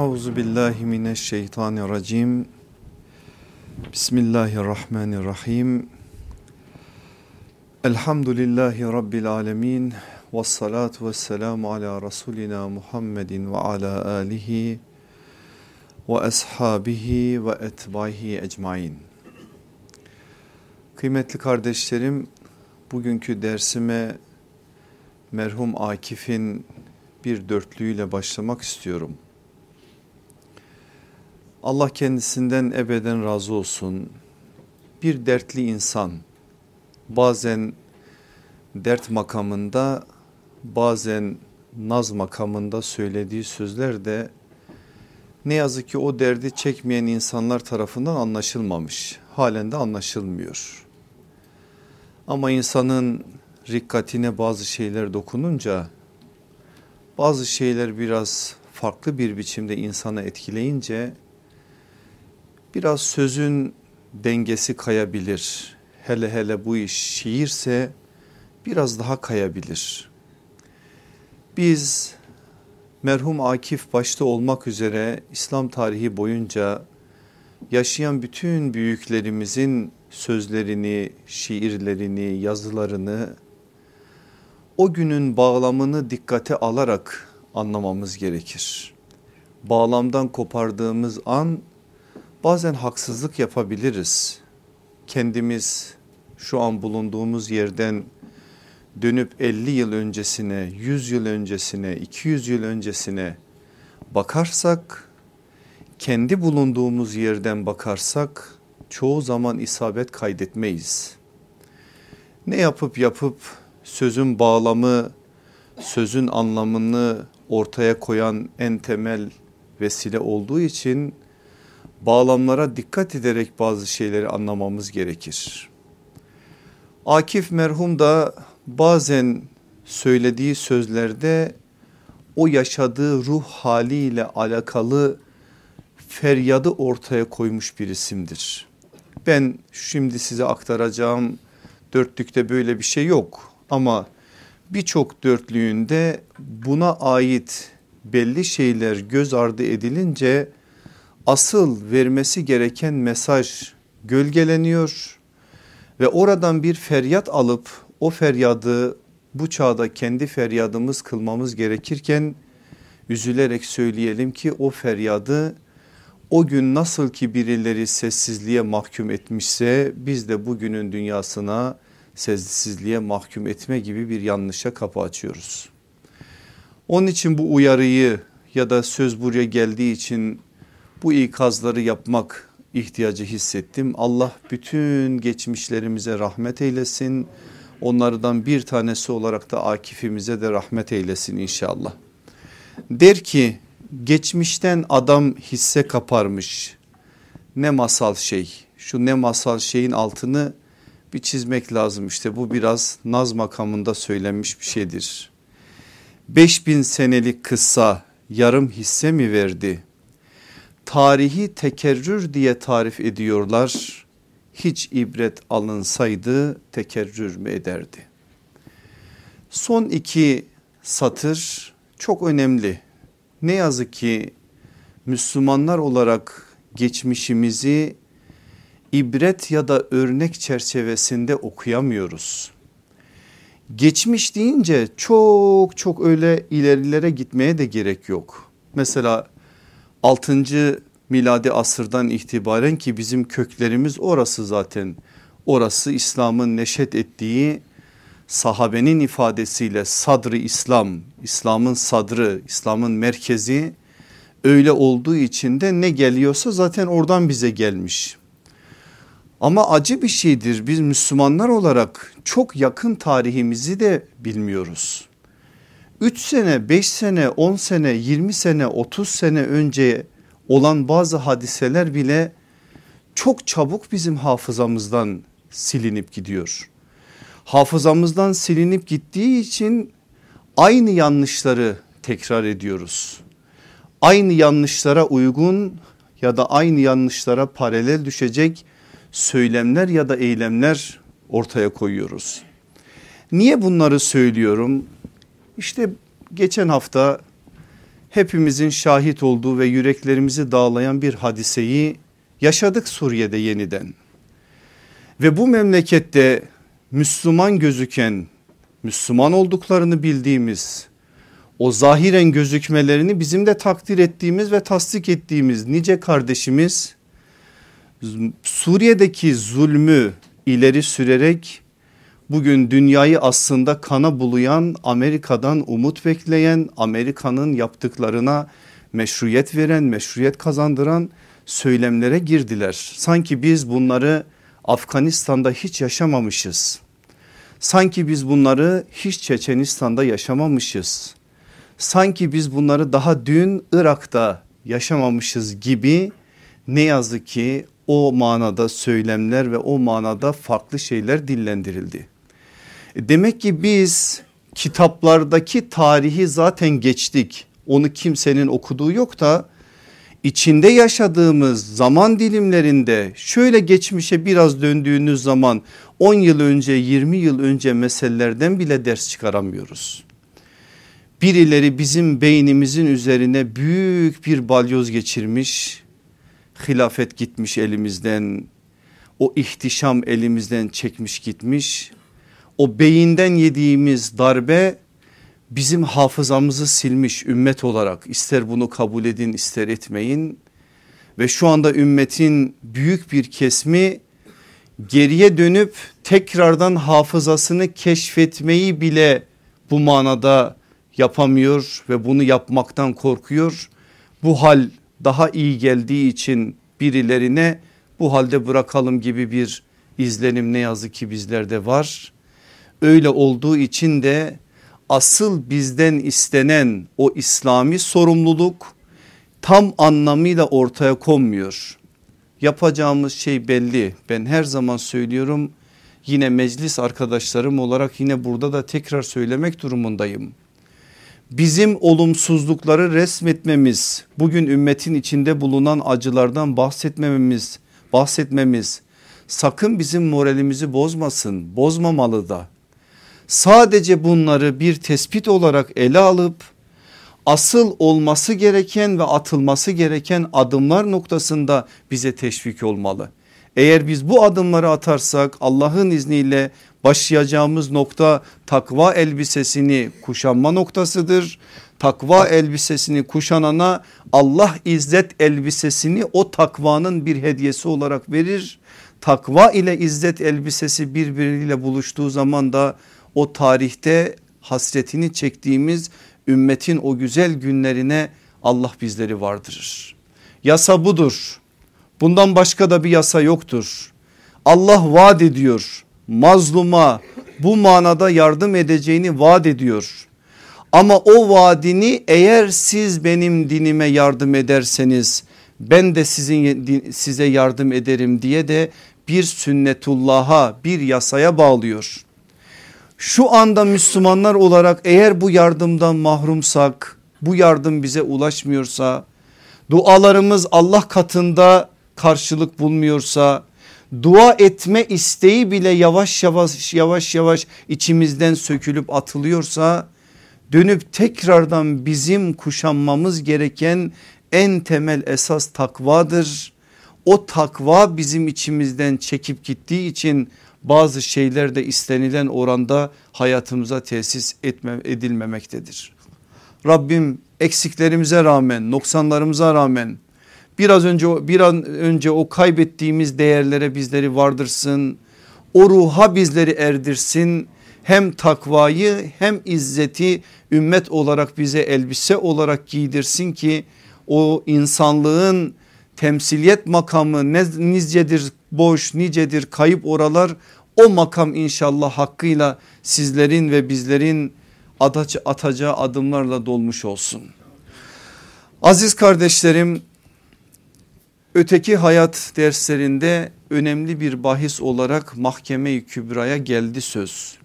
Euzu billahi mineşşeytanirracim. Bismillahirrahmanirrahim. Elhamdülillahi rabbil alamin. Ves salatu vesselamu ala rasulina Muhammedin ve ala alihi ve ashabihi ve etbaihi ecmaîn. Kıymetli kardeşlerim, bugünkü dersime merhum Akif'in bir dörtlüğüyle başlamak istiyorum. Allah kendisinden ebeden razı olsun. Bir dertli insan bazen dert makamında bazen naz makamında söylediği sözler de ne yazık ki o derdi çekmeyen insanlar tarafından anlaşılmamış. Halen de anlaşılmıyor. Ama insanın rikkatine bazı şeyler dokununca bazı şeyler biraz farklı bir biçimde insana etkileyince biraz sözün dengesi kayabilir. Hele hele bu iş şiirse biraz daha kayabilir. Biz merhum Akif başta olmak üzere İslam tarihi boyunca yaşayan bütün büyüklerimizin sözlerini, şiirlerini, yazılarını o günün bağlamını dikkate alarak anlamamız gerekir. Bağlamdan kopardığımız an bazen haksızlık yapabiliriz. Kendimiz şu an bulunduğumuz yerden dönüp 50 yıl öncesine, 100 yıl öncesine, 200 yıl öncesine bakarsak, kendi bulunduğumuz yerden bakarsak çoğu zaman isabet kaydetmeyiz. Ne yapıp yapıp sözün bağlamı, sözün anlamını ortaya koyan en temel vesile olduğu için bağlamlara dikkat ederek bazı şeyleri anlamamız gerekir. Akif merhum da bazen söylediği sözlerde o yaşadığı ruh haliyle alakalı feryadı ortaya koymuş bir isimdir. Ben şimdi size aktaracağım dörtlükte böyle bir şey yok ama birçok dörtlüğünde buna ait belli şeyler göz ardı edilince asıl vermesi gereken mesaj gölgeleniyor ve oradan bir feryat alıp o feryadı bu çağda kendi feryadımız kılmamız gerekirken üzülerek söyleyelim ki o feryadı o gün nasıl ki birileri sessizliğe mahkum etmişse biz de bugünün dünyasına sessizliğe mahkum etme gibi bir yanlışa kapı açıyoruz. Onun için bu uyarıyı ya da söz buraya geldiği için bu ikazları yapmak ihtiyacı hissettim. Allah bütün geçmişlerimize rahmet eylesin. Onlardan bir tanesi olarak da Akif'imize de rahmet eylesin inşallah. Der ki geçmişten adam hisse kaparmış. Ne masal şey. Şu ne masal şeyin altını bir çizmek lazım işte bu biraz naz makamında söylenmiş bir şeydir. 5000 senelik kıssa yarım hisse mi verdi? Tarihi tekerrür diye tarif ediyorlar. Hiç ibret alınsaydı tekerrür mü ederdi? Son iki satır çok önemli. Ne yazık ki Müslümanlar olarak geçmişimizi ibret ya da örnek çerçevesinde okuyamıyoruz. Geçmiş deyince çok çok öyle ilerilere gitmeye de gerek yok. Mesela 6. miladi asırdan itibaren ki bizim köklerimiz orası zaten. Orası İslam'ın neşet ettiği sahabenin ifadesiyle sadrı İslam, İslam'ın sadrı, İslam'ın merkezi öyle olduğu için de ne geliyorsa zaten oradan bize gelmiş. Ama acı bir şeydir biz Müslümanlar olarak çok yakın tarihimizi de bilmiyoruz. 3 sene, 5 sene, 10 sene, 20 sene, 30 sene önce olan bazı hadiseler bile çok çabuk bizim hafızamızdan silinip gidiyor. Hafızamızdan silinip gittiği için aynı yanlışları tekrar ediyoruz. Aynı yanlışlara uygun ya da aynı yanlışlara paralel düşecek söylemler ya da eylemler ortaya koyuyoruz. Niye bunları söylüyorum? İşte geçen hafta hepimizin şahit olduğu ve yüreklerimizi dağlayan bir hadiseyi yaşadık Suriye'de yeniden. Ve bu memlekette Müslüman gözüken, Müslüman olduklarını bildiğimiz, o zahiren gözükmelerini bizim de takdir ettiğimiz ve tasdik ettiğimiz nice kardeşimiz Suriye'deki zulmü ileri sürerek bugün dünyayı aslında kana bulayan Amerika'dan umut bekleyen Amerika'nın yaptıklarına meşruiyet veren meşruiyet kazandıran söylemlere girdiler. Sanki biz bunları Afganistan'da hiç yaşamamışız. Sanki biz bunları hiç Çeçenistan'da yaşamamışız. Sanki biz bunları daha dün Irak'ta yaşamamışız gibi ne yazık ki o manada söylemler ve o manada farklı şeyler dillendirildi. E, demek ki biz kitaplardaki tarihi zaten geçtik. Onu kimsenin okuduğu yok da içinde yaşadığımız zaman dilimlerinde şöyle geçmişe biraz döndüğünüz zaman 10 yıl önce 20 yıl önce meselelerden bile ders çıkaramıyoruz. Birileri bizim beynimizin üzerine büyük bir balyoz geçirmiş. Hilafet gitmiş elimizden. O ihtişam elimizden çekmiş gitmiş. O beyinden yediğimiz darbe bizim hafızamızı silmiş ümmet olarak ister bunu kabul edin ister etmeyin ve şu anda ümmetin büyük bir kesmi geriye dönüp tekrardan hafızasını keşfetmeyi bile bu manada yapamıyor ve bunu yapmaktan korkuyor. Bu hal daha iyi geldiği için birilerine bu halde bırakalım gibi bir izlenim ne yazık ki bizlerde var. Öyle olduğu için de asıl bizden istenen o İslami sorumluluk tam anlamıyla ortaya konmuyor. Yapacağımız şey belli. Ben her zaman söylüyorum yine meclis arkadaşlarım olarak yine burada da tekrar söylemek durumundayım. Bizim olumsuzlukları resmetmemiz, bugün ümmetin içinde bulunan acılardan bahsetmememiz, bahsetmemiz sakın bizim moralimizi bozmasın, bozmamalı da. Sadece bunları bir tespit olarak ele alıp asıl olması gereken ve atılması gereken adımlar noktasında bize teşvik olmalı. Eğer biz bu adımları atarsak Allah'ın izniyle başlayacağımız nokta takva elbisesini kuşanma noktasıdır. Takva elbisesini kuşanana Allah izzet elbisesini o takvanın bir hediyesi olarak verir. Takva ile izzet elbisesi birbiriyle buluştuğu zaman da o tarihte hasretini çektiğimiz ümmetin o güzel günlerine Allah bizleri vardırır. Yasa budur. Bundan başka da bir yasa yoktur. Allah vaat ediyor. Mazluma bu manada yardım edeceğini vaat ediyor. Ama o vaadini eğer siz benim dinime yardım ederseniz ben de sizin size yardım ederim diye de bir sünnetullah'a bir yasaya bağlıyor şu anda Müslümanlar olarak eğer bu yardımdan mahrumsak bu yardım bize ulaşmıyorsa dualarımız Allah katında karşılık bulmuyorsa dua etme isteği bile yavaş yavaş yavaş yavaş içimizden sökülüp atılıyorsa dönüp tekrardan bizim kuşanmamız gereken en temel esas takvadır. O takva bizim içimizden çekip gittiği için bazı şeyler de istenilen oranda hayatımıza tesis etme, edilmemektedir. Rabbim eksiklerimize rağmen noksanlarımıza rağmen biraz önce bir an önce o kaybettiğimiz değerlere bizleri vardırsın. O ruha bizleri erdirsin. Hem takvayı hem izzeti ümmet olarak bize elbise olarak giydirsin ki o insanlığın temsiliyet makamı ne, nicedir boş nicedir kayıp oralar o makam inşallah hakkıyla sizlerin ve bizlerin atacağı adımlarla dolmuş olsun. Aziz kardeşlerim öteki hayat derslerinde önemli bir bahis olarak mahkeme-i kübraya geldi söz.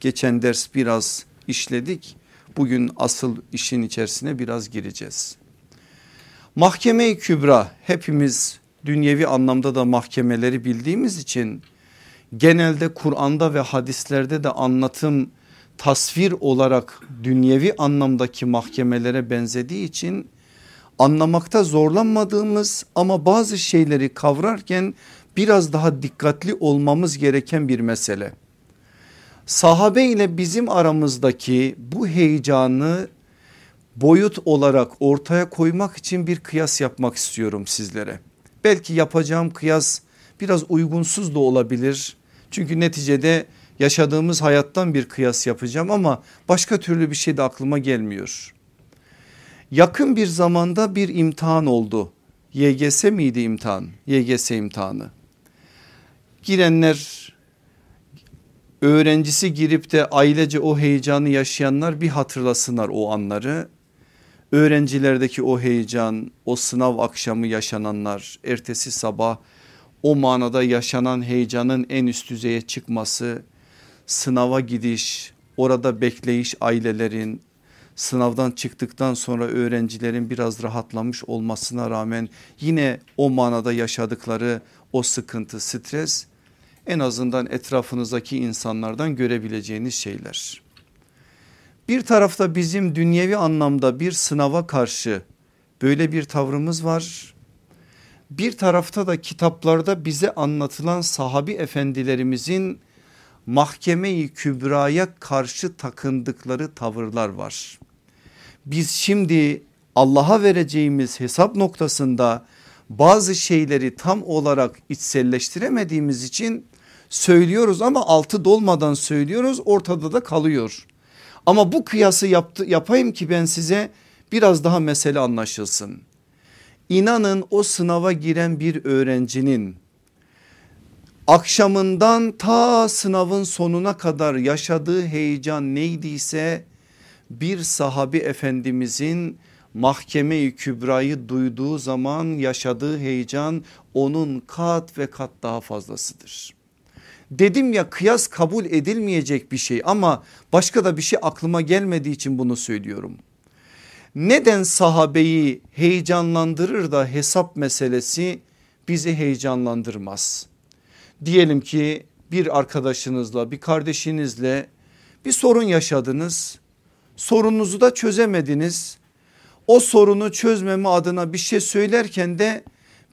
Geçen ders biraz işledik. Bugün asıl işin içerisine biraz gireceğiz. Mahkeme-i Kübra hepimiz dünyevi anlamda da mahkemeleri bildiğimiz için genelde Kur'an'da ve hadislerde de anlatım tasvir olarak dünyevi anlamdaki mahkemelere benzediği için anlamakta zorlanmadığımız ama bazı şeyleri kavrarken biraz daha dikkatli olmamız gereken bir mesele. Sahabe ile bizim aramızdaki bu heyecanı boyut olarak ortaya koymak için bir kıyas yapmak istiyorum sizlere. Belki yapacağım kıyas biraz uygunsuz da olabilir. Çünkü neticede yaşadığımız hayattan bir kıyas yapacağım ama başka türlü bir şey de aklıma gelmiyor. Yakın bir zamanda bir imtihan oldu. YGS miydi imtihan? YGS imtihanı. Girenler öğrencisi girip de ailece o heyecanı yaşayanlar bir hatırlasınlar o anları. Öğrencilerdeki o heyecan, o sınav akşamı yaşananlar, ertesi sabah o manada yaşanan heyecanın en üst düzeye çıkması, sınava gidiş, orada bekleyiş ailelerin, sınavdan çıktıktan sonra öğrencilerin biraz rahatlamış olmasına rağmen yine o manada yaşadıkları o sıkıntı, stres en azından etrafınızdaki insanlardan görebileceğiniz şeyler. Bir tarafta bizim dünyevi anlamda bir sınava karşı böyle bir tavrımız var. Bir tarafta da kitaplarda bize anlatılan sahabi efendilerimizin mahkemeyi kübraya karşı takındıkları tavırlar var. Biz şimdi Allah'a vereceğimiz hesap noktasında bazı şeyleri tam olarak içselleştiremediğimiz için söylüyoruz ama altı dolmadan söylüyoruz ortada da kalıyor. Ama bu kıyası yaptı, yapayım ki ben size biraz daha mesele anlaşılsın. İnanın o sınava giren bir öğrencinin akşamından ta sınavın sonuna kadar yaşadığı heyecan neydiyse bir sahabi efendimizin mahkeme-i kübrayı duyduğu zaman yaşadığı heyecan onun kat ve kat daha fazlasıdır. Dedim ya kıyas kabul edilmeyecek bir şey ama başka da bir şey aklıma gelmediği için bunu söylüyorum. Neden sahabeyi heyecanlandırır da hesap meselesi bizi heyecanlandırmaz? Diyelim ki bir arkadaşınızla bir kardeşinizle bir sorun yaşadınız. Sorununuzu da çözemediniz. O sorunu çözmeme adına bir şey söylerken de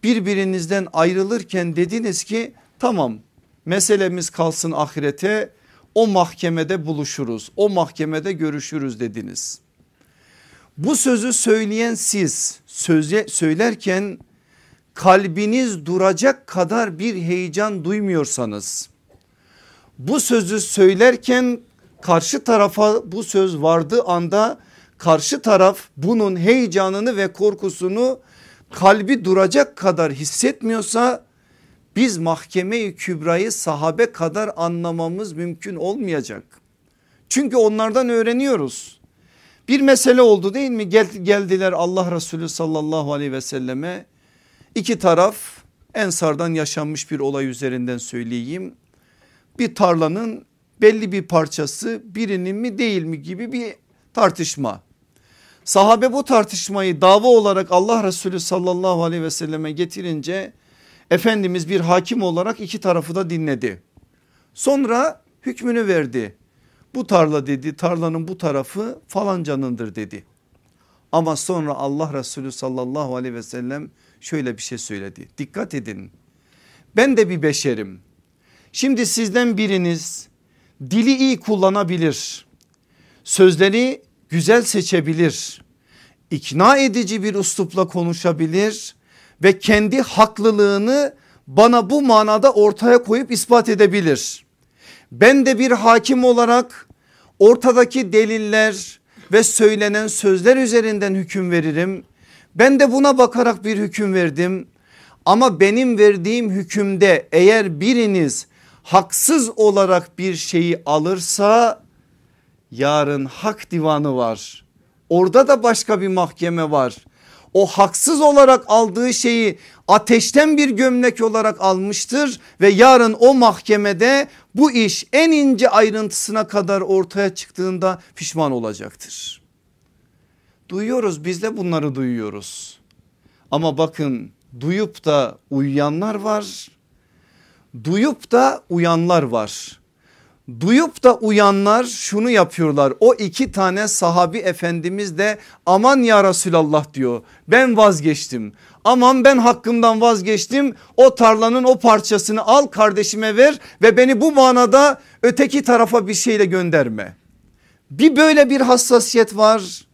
birbirinizden ayrılırken dediniz ki tamam meselemiz kalsın ahirete o mahkemede buluşuruz o mahkemede görüşürüz dediniz. Bu sözü söyleyen siz söze, söylerken kalbiniz duracak kadar bir heyecan duymuyorsanız bu sözü söylerken karşı tarafa bu söz vardığı anda karşı taraf bunun heyecanını ve korkusunu kalbi duracak kadar hissetmiyorsa biz mahkeme-i kübrayı sahabe kadar anlamamız mümkün olmayacak. Çünkü onlardan öğreniyoruz. Bir mesele oldu değil mi? geldiler Allah Resulü sallallahu aleyhi ve selleme. İki taraf Ensar'dan yaşanmış bir olay üzerinden söyleyeyim. Bir tarlanın belli bir parçası birinin mi değil mi gibi bir tartışma. Sahabe bu tartışmayı dava olarak Allah Resulü sallallahu aleyhi ve selleme getirince Efendimiz bir hakim olarak iki tarafı da dinledi. Sonra hükmünü verdi. Bu tarla dedi tarlanın bu tarafı falancanındır dedi. Ama sonra Allah Resulü sallallahu aleyhi ve sellem şöyle bir şey söyledi. Dikkat edin ben de bir beşerim. Şimdi sizden biriniz dili iyi kullanabilir. Sözleri güzel seçebilir. ikna edici bir üslupla konuşabilir ve kendi haklılığını bana bu manada ortaya koyup ispat edebilir. Ben de bir hakim olarak ortadaki deliller ve söylenen sözler üzerinden hüküm veririm. Ben de buna bakarak bir hüküm verdim. Ama benim verdiğim hükümde eğer biriniz haksız olarak bir şeyi alırsa yarın hak divanı var. Orada da başka bir mahkeme var o haksız olarak aldığı şeyi ateşten bir gömlek olarak almıştır ve yarın o mahkemede bu iş en ince ayrıntısına kadar ortaya çıktığında pişman olacaktır. Duyuyoruz biz de bunları duyuyoruz. Ama bakın duyup da uyuyanlar var. Duyup da uyanlar var. Duyup da uyanlar şunu yapıyorlar. O iki tane sahabi efendimiz de aman ya Resulallah diyor. Ben vazgeçtim. Aman ben hakkımdan vazgeçtim. O tarlanın o parçasını al kardeşime ver ve beni bu manada öteki tarafa bir şeyle gönderme. Bir böyle bir hassasiyet var.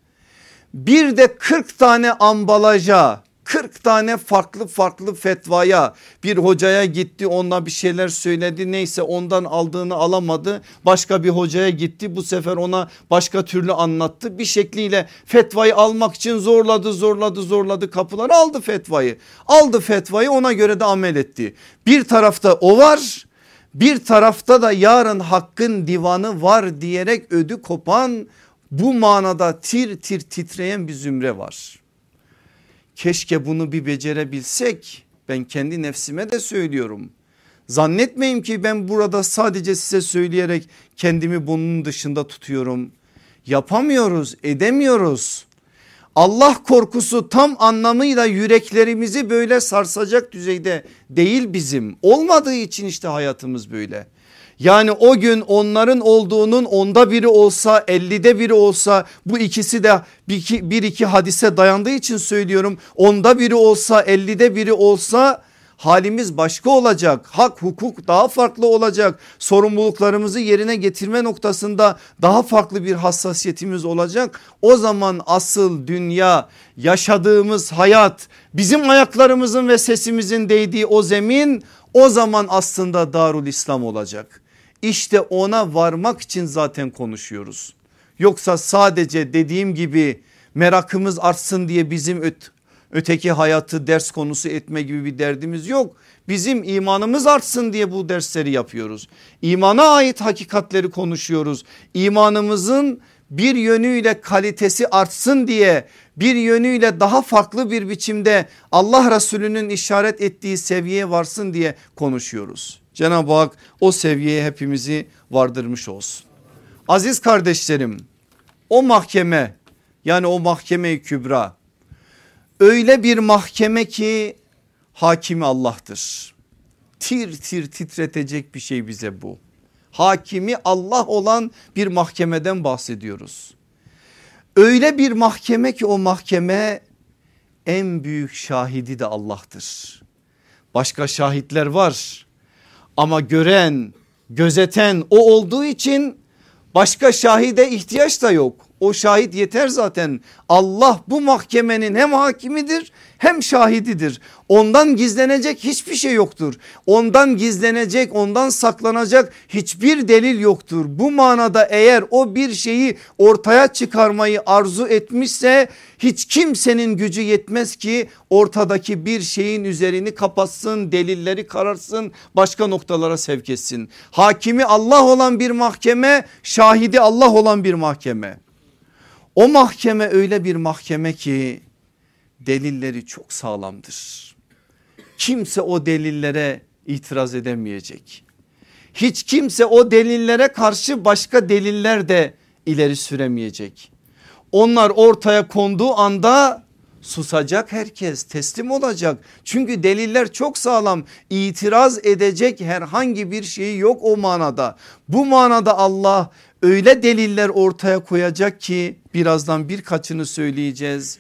Bir de 40 tane ambalaja 40 tane farklı farklı fetvaya bir hocaya gitti onunla bir şeyler söyledi neyse ondan aldığını alamadı başka bir hocaya gitti bu sefer ona başka türlü anlattı. Bir şekliyle fetvayı almak için zorladı zorladı zorladı kapıları aldı fetvayı. Aldı fetvayı ona göre de amel etti. Bir tarafta o var bir tarafta da yarın hakkın divanı var diyerek ödü kopan bu manada tir tir titreyen bir zümre var. Keşke bunu bir becerebilsek ben kendi nefsime de söylüyorum. Zannetmeyin ki ben burada sadece size söyleyerek kendimi bunun dışında tutuyorum. Yapamıyoruz edemiyoruz. Allah korkusu tam anlamıyla yüreklerimizi böyle sarsacak düzeyde değil bizim. Olmadığı için işte hayatımız böyle. Yani o gün onların olduğunun onda biri olsa ellide biri olsa bu ikisi de bir iki, bir iki hadise dayandığı için söylüyorum. Onda biri olsa ellide biri olsa halimiz başka olacak. Hak hukuk daha farklı olacak. Sorumluluklarımızı yerine getirme noktasında daha farklı bir hassasiyetimiz olacak. O zaman asıl dünya yaşadığımız hayat bizim ayaklarımızın ve sesimizin değdiği o zemin o zaman aslında Darul İslam olacak. İşte ona varmak için zaten konuşuyoruz. Yoksa sadece dediğim gibi merakımız artsın diye bizim öt öteki hayatı ders konusu etme gibi bir derdimiz yok. Bizim imanımız artsın diye bu dersleri yapıyoruz. İmana ait hakikatleri konuşuyoruz. İmanımızın bir yönüyle kalitesi artsın diye bir yönüyle daha farklı bir biçimde Allah Resulü'nün işaret ettiği seviyeye varsın diye konuşuyoruz. Cenab-ı Hak o seviyeye hepimizi vardırmış olsun. Aziz kardeşlerim o mahkeme yani o mahkeme-i kübra öyle bir mahkeme ki hakimi Allah'tır. Tir tir titretecek bir şey bize bu. Hakimi Allah olan bir mahkemeden bahsediyoruz. Öyle bir mahkeme ki o mahkeme en büyük şahidi de Allah'tır. Başka şahitler var ama gören gözeten o olduğu için başka şahide ihtiyaç da yok. O şahit yeter zaten. Allah bu mahkemenin hem hakimidir hem şahididir. Ondan gizlenecek hiçbir şey yoktur. Ondan gizlenecek ondan saklanacak hiçbir delil yoktur. Bu manada eğer o bir şeyi ortaya çıkarmayı arzu etmişse hiç kimsenin gücü yetmez ki ortadaki bir şeyin üzerini kapatsın delilleri kararsın başka noktalara sevk etsin. Hakimi Allah olan bir mahkeme şahidi Allah olan bir mahkeme. O mahkeme öyle bir mahkeme ki delilleri çok sağlamdır. Kimse o delillere itiraz edemeyecek. Hiç kimse o delillere karşı başka deliller de ileri süremeyecek. Onlar ortaya konduğu anda susacak herkes teslim olacak. Çünkü deliller çok sağlam itiraz edecek herhangi bir şey yok o manada. Bu manada Allah öyle deliller ortaya koyacak ki birazdan birkaçını söyleyeceğiz.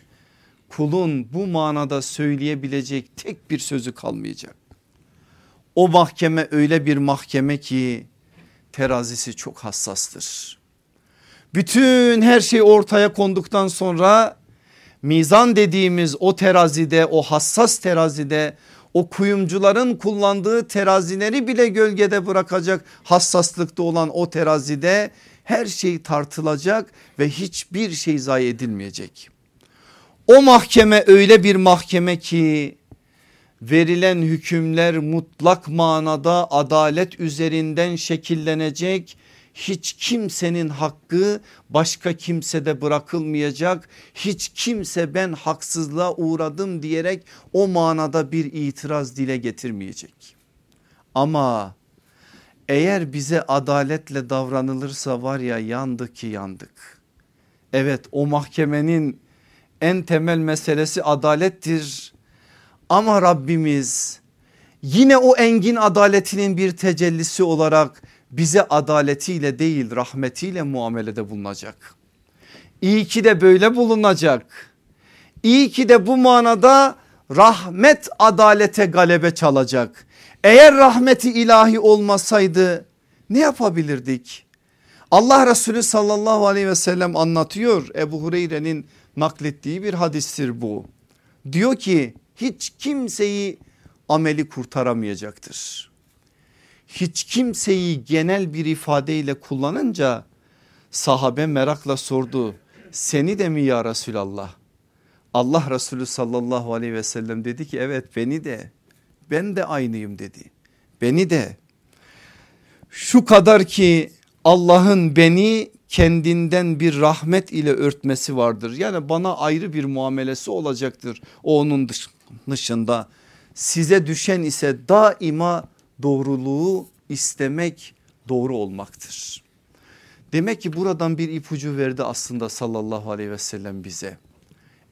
Kulun bu manada söyleyebilecek tek bir sözü kalmayacak. O mahkeme öyle bir mahkeme ki terazisi çok hassastır. Bütün her şey ortaya konduktan sonra mizan dediğimiz o terazide o hassas terazide o kuyumcuların kullandığı terazileri bile gölgede bırakacak hassaslıkta olan o terazide her şey tartılacak ve hiçbir şey zayi edilmeyecek. O mahkeme öyle bir mahkeme ki verilen hükümler mutlak manada adalet üzerinden şekillenecek. Hiç kimsenin hakkı başka kimsede bırakılmayacak. Hiç kimse ben haksızlığa uğradım diyerek o manada bir itiraz dile getirmeyecek. Ama eğer bize adaletle davranılırsa var ya yandık ki yandık. Evet o mahkemenin en temel meselesi adalettir. Ama Rabbimiz yine o engin adaletinin bir tecellisi olarak bize adaletiyle değil rahmetiyle muamelede bulunacak. İyi ki de böyle bulunacak. İyi ki de bu manada rahmet adalete galebe çalacak. Eğer rahmeti ilahi olmasaydı ne yapabilirdik? Allah Resulü sallallahu aleyhi ve sellem anlatıyor Ebu Hureyre'nin naklettiği bir hadistir bu. Diyor ki hiç kimseyi ameli kurtaramayacaktır. Hiç kimseyi genel bir ifadeyle kullanınca sahabe merakla sordu. Seni de mi ya Resulallah? Allah Resulü sallallahu aleyhi ve sellem dedi ki evet beni de ben de aynıyım dedi. Beni de şu kadar ki Allah'ın beni kendinden bir rahmet ile örtmesi vardır. Yani bana ayrı bir muamelesi olacaktır. O onun dışında size düşen ise daima doğruluğu istemek doğru olmaktır. Demek ki buradan bir ipucu verdi aslında sallallahu aleyhi ve sellem bize.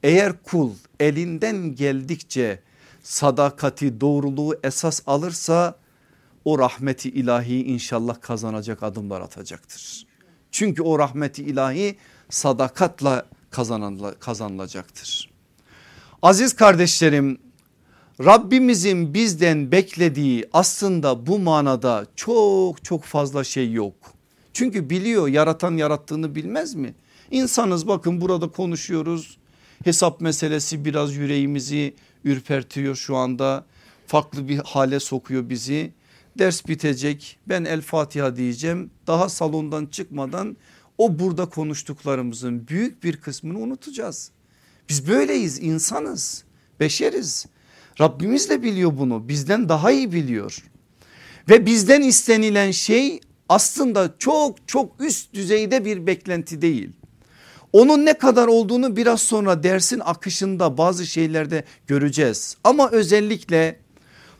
Eğer kul elinden geldikçe sadakati doğruluğu esas alırsa o rahmeti ilahi inşallah kazanacak adımlar atacaktır. Çünkü o rahmeti ilahi sadakatla kazanılacaktır. Aziz kardeşlerim Rabbimizin bizden beklediği aslında bu manada çok çok fazla şey yok. Çünkü biliyor yaratan yarattığını bilmez mi? İnsanız bakın burada konuşuyoruz. Hesap meselesi biraz yüreğimizi ürpertiyor şu anda. Farklı bir hale sokuyor bizi. Ders bitecek ben El Fatiha diyeceğim. Daha salondan çıkmadan o burada konuştuklarımızın büyük bir kısmını unutacağız. Biz böyleyiz insanız beşeriz. Rabbimiz de biliyor bunu bizden daha iyi biliyor. Ve bizden istenilen şey aslında çok çok üst düzeyde bir beklenti değil. Onun ne kadar olduğunu biraz sonra dersin akışında bazı şeylerde göreceğiz. Ama özellikle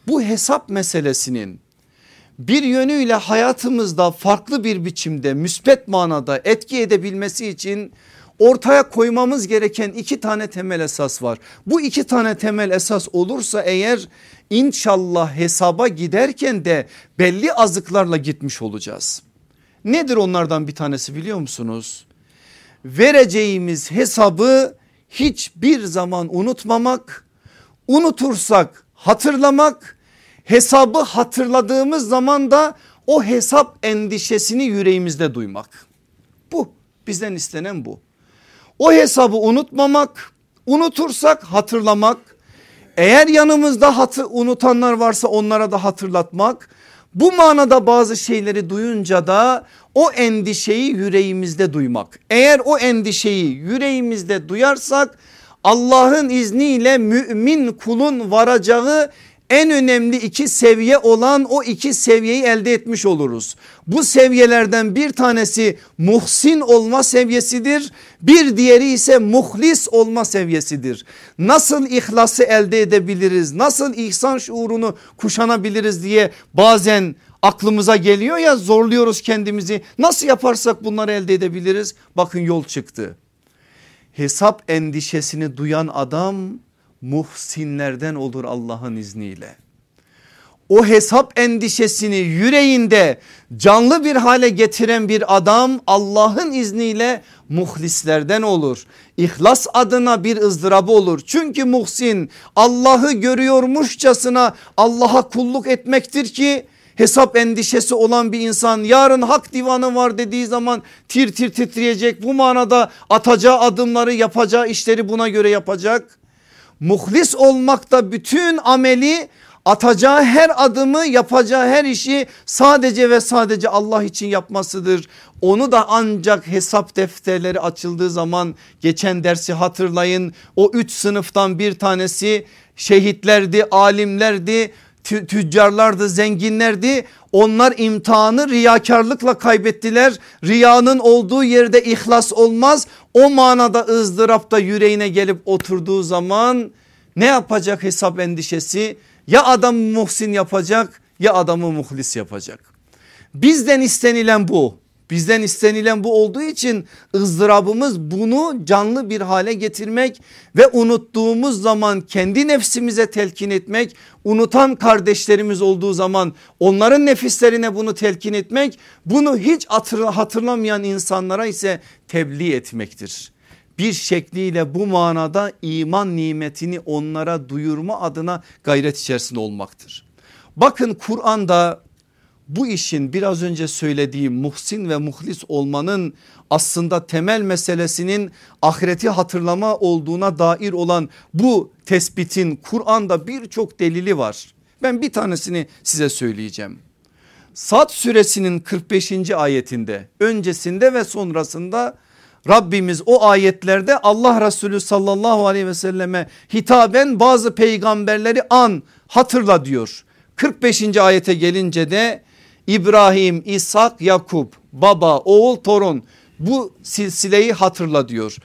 bu hesap meselesinin bir yönüyle hayatımızda farklı bir biçimde müspet manada etki edebilmesi için ortaya koymamız gereken iki tane temel esas var. Bu iki tane temel esas olursa eğer inşallah hesaba giderken de belli azıklarla gitmiş olacağız. Nedir onlardan bir tanesi biliyor musunuz? Vereceğimiz hesabı hiçbir zaman unutmamak, unutursak hatırlamak, hesabı hatırladığımız zaman da o hesap endişesini yüreğimizde duymak. Bu bizden istenen bu. O hesabı unutmamak, unutursak hatırlamak. Eğer yanımızda hatı, unutanlar varsa onlara da hatırlatmak. Bu manada bazı şeyleri duyunca da o endişeyi yüreğimizde duymak. Eğer o endişeyi yüreğimizde duyarsak Allah'ın izniyle mümin kulun varacağı en önemli iki seviye olan o iki seviyeyi elde etmiş oluruz. Bu seviyelerden bir tanesi muhsin olma seviyesidir. Bir diğeri ise muhlis olma seviyesidir. Nasıl ihlası elde edebiliriz? Nasıl ihsan şuurunu kuşanabiliriz diye bazen aklımıza geliyor ya zorluyoruz kendimizi. Nasıl yaparsak bunları elde edebiliriz? Bakın yol çıktı. Hesap endişesini duyan adam muhsinlerden olur Allah'ın izniyle. O hesap endişesini yüreğinde canlı bir hale getiren bir adam Allah'ın izniyle muhlislerden olur. İhlas adına bir ızdırabı olur. Çünkü muhsin Allah'ı görüyormuşçasına Allah'a kulluk etmektir ki hesap endişesi olan bir insan yarın hak divanı var dediği zaman tir tir titreyecek. Bu manada atacağı adımları yapacağı işleri buna göre yapacak. Muhlis olmak da bütün ameli atacağı her adımı yapacağı her işi sadece ve sadece Allah için yapmasıdır. Onu da ancak hesap defterleri açıldığı zaman geçen dersi hatırlayın. O üç sınıftan bir tanesi şehitlerdi, alimlerdi, tüccarlardı, zenginlerdi. Onlar imtihanı riyakarlıkla kaybettiler. Riyanın olduğu yerde ihlas olmaz. O manada ızdırapta yüreğine gelip oturduğu zaman ne yapacak hesap endişesi? Ya adam muhsin yapacak ya adamı muhlis yapacak. Bizden istenilen bu. Bizden istenilen bu olduğu için ızdırabımız bunu canlı bir hale getirmek ve unuttuğumuz zaman kendi nefsimize telkin etmek, unutan kardeşlerimiz olduğu zaman onların nefislerine bunu telkin etmek, bunu hiç hatırlamayan insanlara ise tebliğ etmektir. Bir şekliyle bu manada iman nimetini onlara duyurma adına gayret içerisinde olmaktır. Bakın Kur'an'da bu işin biraz önce söylediğim muhsin ve muhlis olmanın aslında temel meselesinin ahireti hatırlama olduğuna dair olan bu tespitin Kur'an'da birçok delili var. Ben bir tanesini size söyleyeceğim. Sad suresinin 45. ayetinde öncesinde ve sonrasında Rabbimiz o ayetlerde Allah Resulü sallallahu aleyhi ve selleme hitaben bazı peygamberleri an hatırla diyor. 45. ayete gelince de İbrahim, İshak, Yakup baba, oğul, torun bu silsileyi hatırla diyor.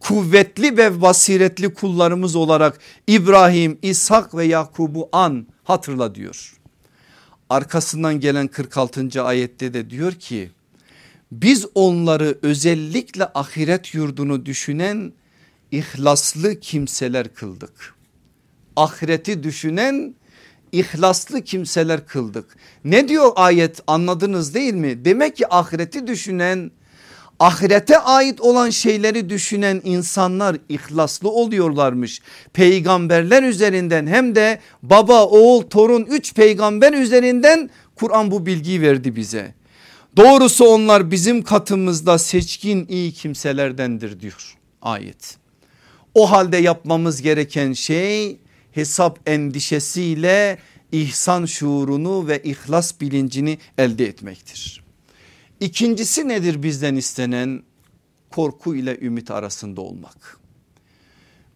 Kuvvetli ve basiretli kullarımız olarak İbrahim, İshak ve Yakub'u an hatırla diyor. Arkasından gelen 46. ayette de diyor ki biz onları özellikle ahiret yurdunu düşünen ihlaslı kimseler kıldık. Ahireti düşünen ihlaslı kimseler kıldık. Ne diyor ayet anladınız değil mi? Demek ki ahireti düşünen ahirete ait olan şeyleri düşünen insanlar ihlaslı oluyorlarmış. Peygamberler üzerinden hem de baba oğul torun üç peygamber üzerinden Kur'an bu bilgiyi verdi bize. Doğrusu onlar bizim katımızda seçkin iyi kimselerdendir diyor ayet. O halde yapmamız gereken şey hesap endişesiyle ihsan şuurunu ve ihlas bilincini elde etmektir. İkincisi nedir bizden istenen? Korku ile ümit arasında olmak.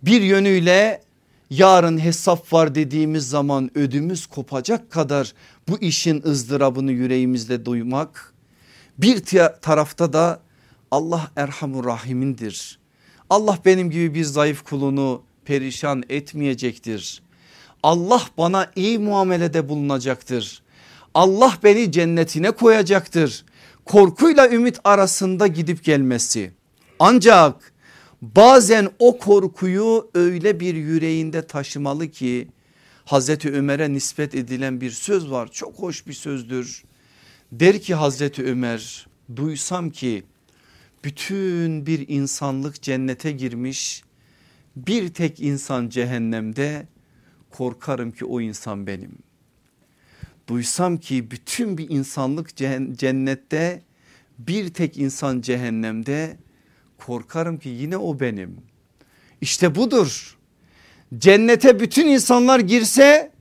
Bir yönüyle yarın hesap var dediğimiz zaman ödümüz kopacak kadar bu işin ızdırabını yüreğimizde duymak. Bir tarafta da Allah Erhamur Rahim'indir. Allah benim gibi bir zayıf kulunu perişan etmeyecektir. Allah bana iyi muamelede bulunacaktır. Allah beni cennetine koyacaktır. Korkuyla ümit arasında gidip gelmesi. Ancak bazen o korkuyu öyle bir yüreğinde taşımalı ki Hazreti Ömer'e nispet edilen bir söz var. Çok hoş bir sözdür. Der ki Hazreti Ömer duysam ki bütün bir insanlık cennete girmiş bir tek insan cehennemde korkarım ki o insan benim. Duysam ki bütün bir insanlık cennette bir tek insan cehennemde korkarım ki yine o benim. İşte budur. Cennete bütün insanlar girse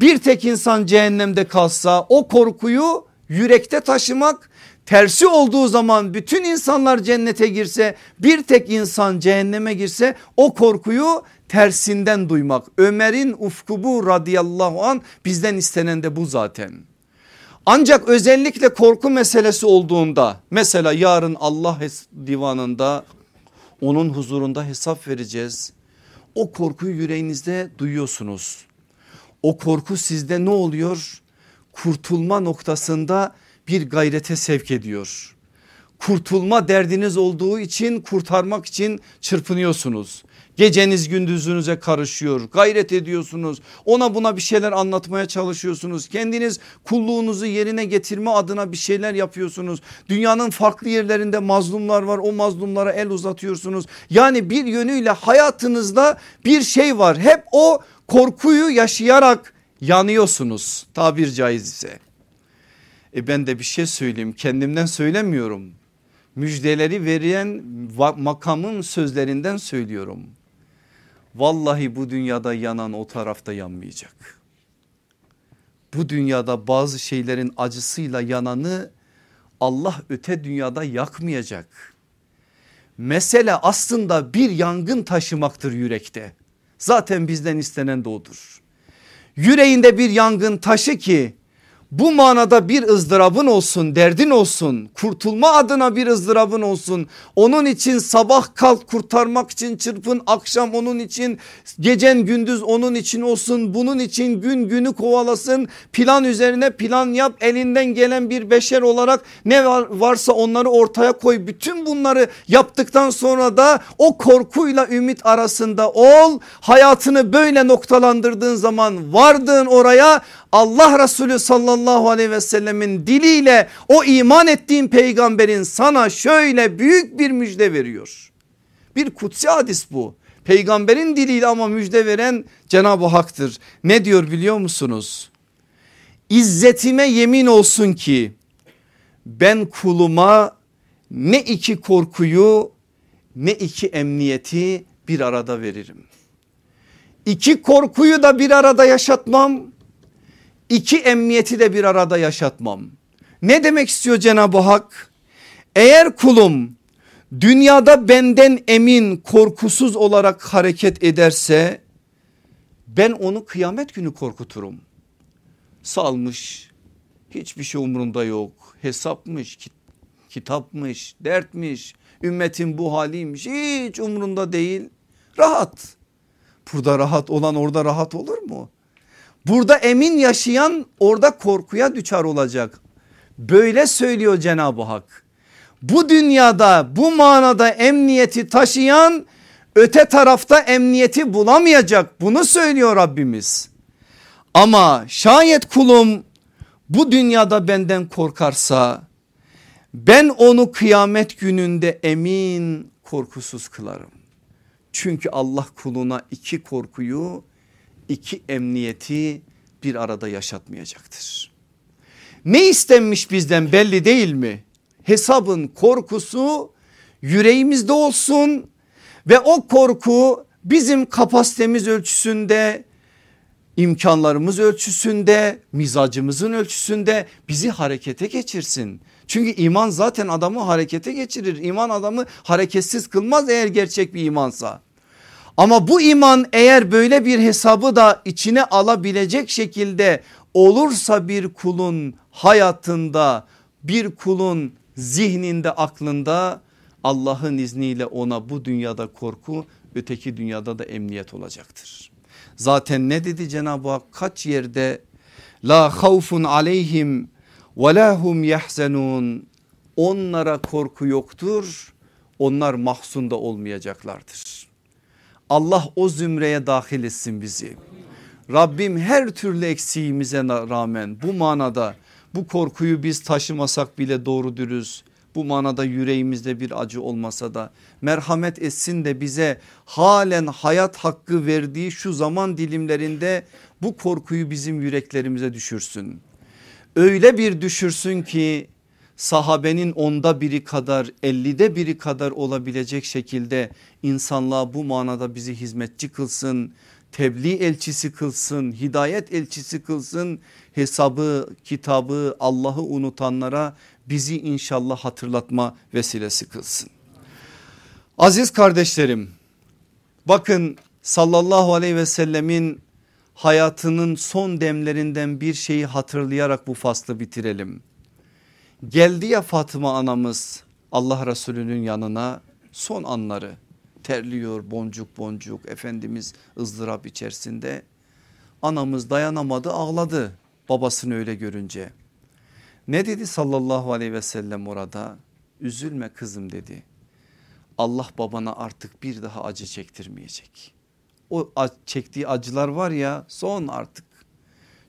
bir tek insan cehennemde kalsa o korkuyu yürekte taşımak Tersi olduğu zaman bütün insanlar cennete girse bir tek insan cehenneme girse o korkuyu tersinden duymak. Ömer'in ufku bu radıyallahu an bizden istenen de bu zaten. Ancak özellikle korku meselesi olduğunda mesela yarın Allah divanında onun huzurunda hesap vereceğiz. O korkuyu yüreğinizde duyuyorsunuz. O korku sizde ne oluyor? Kurtulma noktasında bir gayrete sevk ediyor. Kurtulma derdiniz olduğu için kurtarmak için çırpınıyorsunuz. Geceniz gündüzünüze karışıyor gayret ediyorsunuz. Ona buna bir şeyler anlatmaya çalışıyorsunuz. Kendiniz kulluğunuzu yerine getirme adına bir şeyler yapıyorsunuz. Dünyanın farklı yerlerinde mazlumlar var o mazlumlara el uzatıyorsunuz. Yani bir yönüyle hayatınızda bir şey var. Hep o korkuyu yaşayarak yanıyorsunuz tabir caizse e ben de bir şey söyleyeyim kendimden söylemiyorum. Müjdeleri veren makamın sözlerinden söylüyorum. Vallahi bu dünyada yanan o tarafta yanmayacak. Bu dünyada bazı şeylerin acısıyla yananı Allah öte dünyada yakmayacak. Mesele aslında bir yangın taşımaktır yürekte. Zaten bizden istenen de odur. Yüreğinde bir yangın taşı ki bu manada bir ızdırabın olsun derdin olsun kurtulma adına bir ızdırabın olsun. Onun için sabah kalk kurtarmak için çırpın akşam onun için gecen gündüz onun için olsun. Bunun için gün günü kovalasın. Plan üzerine plan yap. Elinden gelen bir beşer olarak ne var, varsa onları ortaya koy. Bütün bunları yaptıktan sonra da o korkuyla ümit arasında ol. Hayatını böyle noktalandırdığın zaman vardığın oraya Allah Resulü sallallahu aleyhi ve sellemin diliyle o iman ettiğin peygamberin sana şöyle büyük bir müjde veriyor. Bir kutsi hadis bu. Peygamberin diliyle ama müjde veren Cenab-ı Hak'tır. Ne diyor biliyor musunuz? İzzetime yemin olsun ki ben kuluma ne iki korkuyu ne iki emniyeti bir arada veririm. İki korkuyu da bir arada yaşatmam iki emniyeti de bir arada yaşatmam. Ne demek istiyor Cenab-ı Hak? Eğer kulum dünyada benden emin korkusuz olarak hareket ederse ben onu kıyamet günü korkuturum. Salmış hiçbir şey umurunda yok hesapmış kitapmış dertmiş ümmetin bu haliymiş hiç umurunda değil rahat. Burada rahat olan orada rahat olur mu? Burada emin yaşayan orada korkuya düşer olacak. Böyle söylüyor Cenab-ı Hak. Bu dünyada bu manada emniyeti taşıyan öte tarafta emniyeti bulamayacak. Bunu söylüyor Rabbimiz. Ama şayet kulum bu dünyada benden korkarsa ben onu kıyamet gününde emin korkusuz kılarım. Çünkü Allah kuluna iki korkuyu iki emniyeti bir arada yaşatmayacaktır. Ne istenmiş bizden belli değil mi? Hesabın korkusu yüreğimizde olsun ve o korku bizim kapasitemiz ölçüsünde imkanlarımız ölçüsünde mizacımızın ölçüsünde bizi harekete geçirsin. Çünkü iman zaten adamı harekete geçirir. İman adamı hareketsiz kılmaz eğer gerçek bir imansa. Ama bu iman eğer böyle bir hesabı da içine alabilecek şekilde olursa bir kulun hayatında bir kulun zihninde aklında Allah'ın izniyle ona bu dünyada korku öteki dünyada da emniyet olacaktır. Zaten ne dedi Cenab-ı Hak kaç yerde la havfun aleyhim ve la hum yahzenun onlara korku yoktur onlar mahzunda olmayacaklardır. Allah o zümreye dahil etsin bizi. Rabbim her türlü eksiğimize rağmen bu manada bu korkuyu biz taşımasak bile doğru dürüst bu manada yüreğimizde bir acı olmasa da merhamet etsin de bize halen hayat hakkı verdiği şu zaman dilimlerinde bu korkuyu bizim yüreklerimize düşürsün. Öyle bir düşürsün ki sahabenin onda biri kadar ellide biri kadar olabilecek şekilde insanlığa bu manada bizi hizmetçi kılsın tebliğ elçisi kılsın hidayet elçisi kılsın hesabı kitabı Allah'ı unutanlara bizi inşallah hatırlatma vesilesi kılsın. Aziz kardeşlerim bakın sallallahu aleyhi ve sellemin hayatının son demlerinden bir şeyi hatırlayarak bu faslı bitirelim. Geldi ya Fatıma anamız Allah Resulü'nün yanına son anları terliyor boncuk boncuk Efendimiz ızdırap içerisinde. Anamız dayanamadı ağladı babasını öyle görünce. Ne dedi sallallahu aleyhi ve sellem orada? Üzülme kızım dedi. Allah babana artık bir daha acı çektirmeyecek. O çektiği acılar var ya son artık.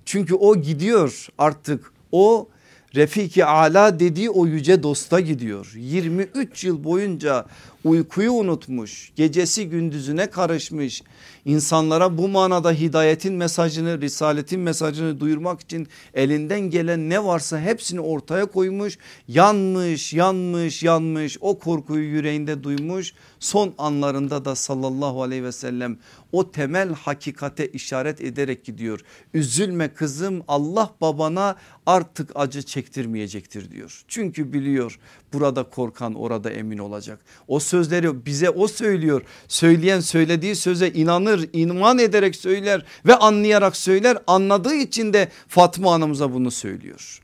Çünkü o gidiyor artık o Refiki Ala dediği o yüce dosta gidiyor. 23 yıl boyunca uykuyu unutmuş, gecesi gündüzüne karışmış. İnsanlara bu manada hidayetin mesajını, risaletin mesajını duyurmak için elinden gelen ne varsa hepsini ortaya koymuş. Yanmış, yanmış, yanmış o korkuyu yüreğinde duymuş. Son anlarında da sallallahu aleyhi ve sellem o temel hakikate işaret ederek gidiyor. Üzülme kızım Allah babana artık acı çektirmeyecektir diyor. Çünkü biliyor burada korkan orada emin olacak. O sözleri bize o söylüyor. Söyleyen söylediği söze inanır, iman ederek söyler ve anlayarak söyler. Anladığı için de Fatma anamıza bunu söylüyor.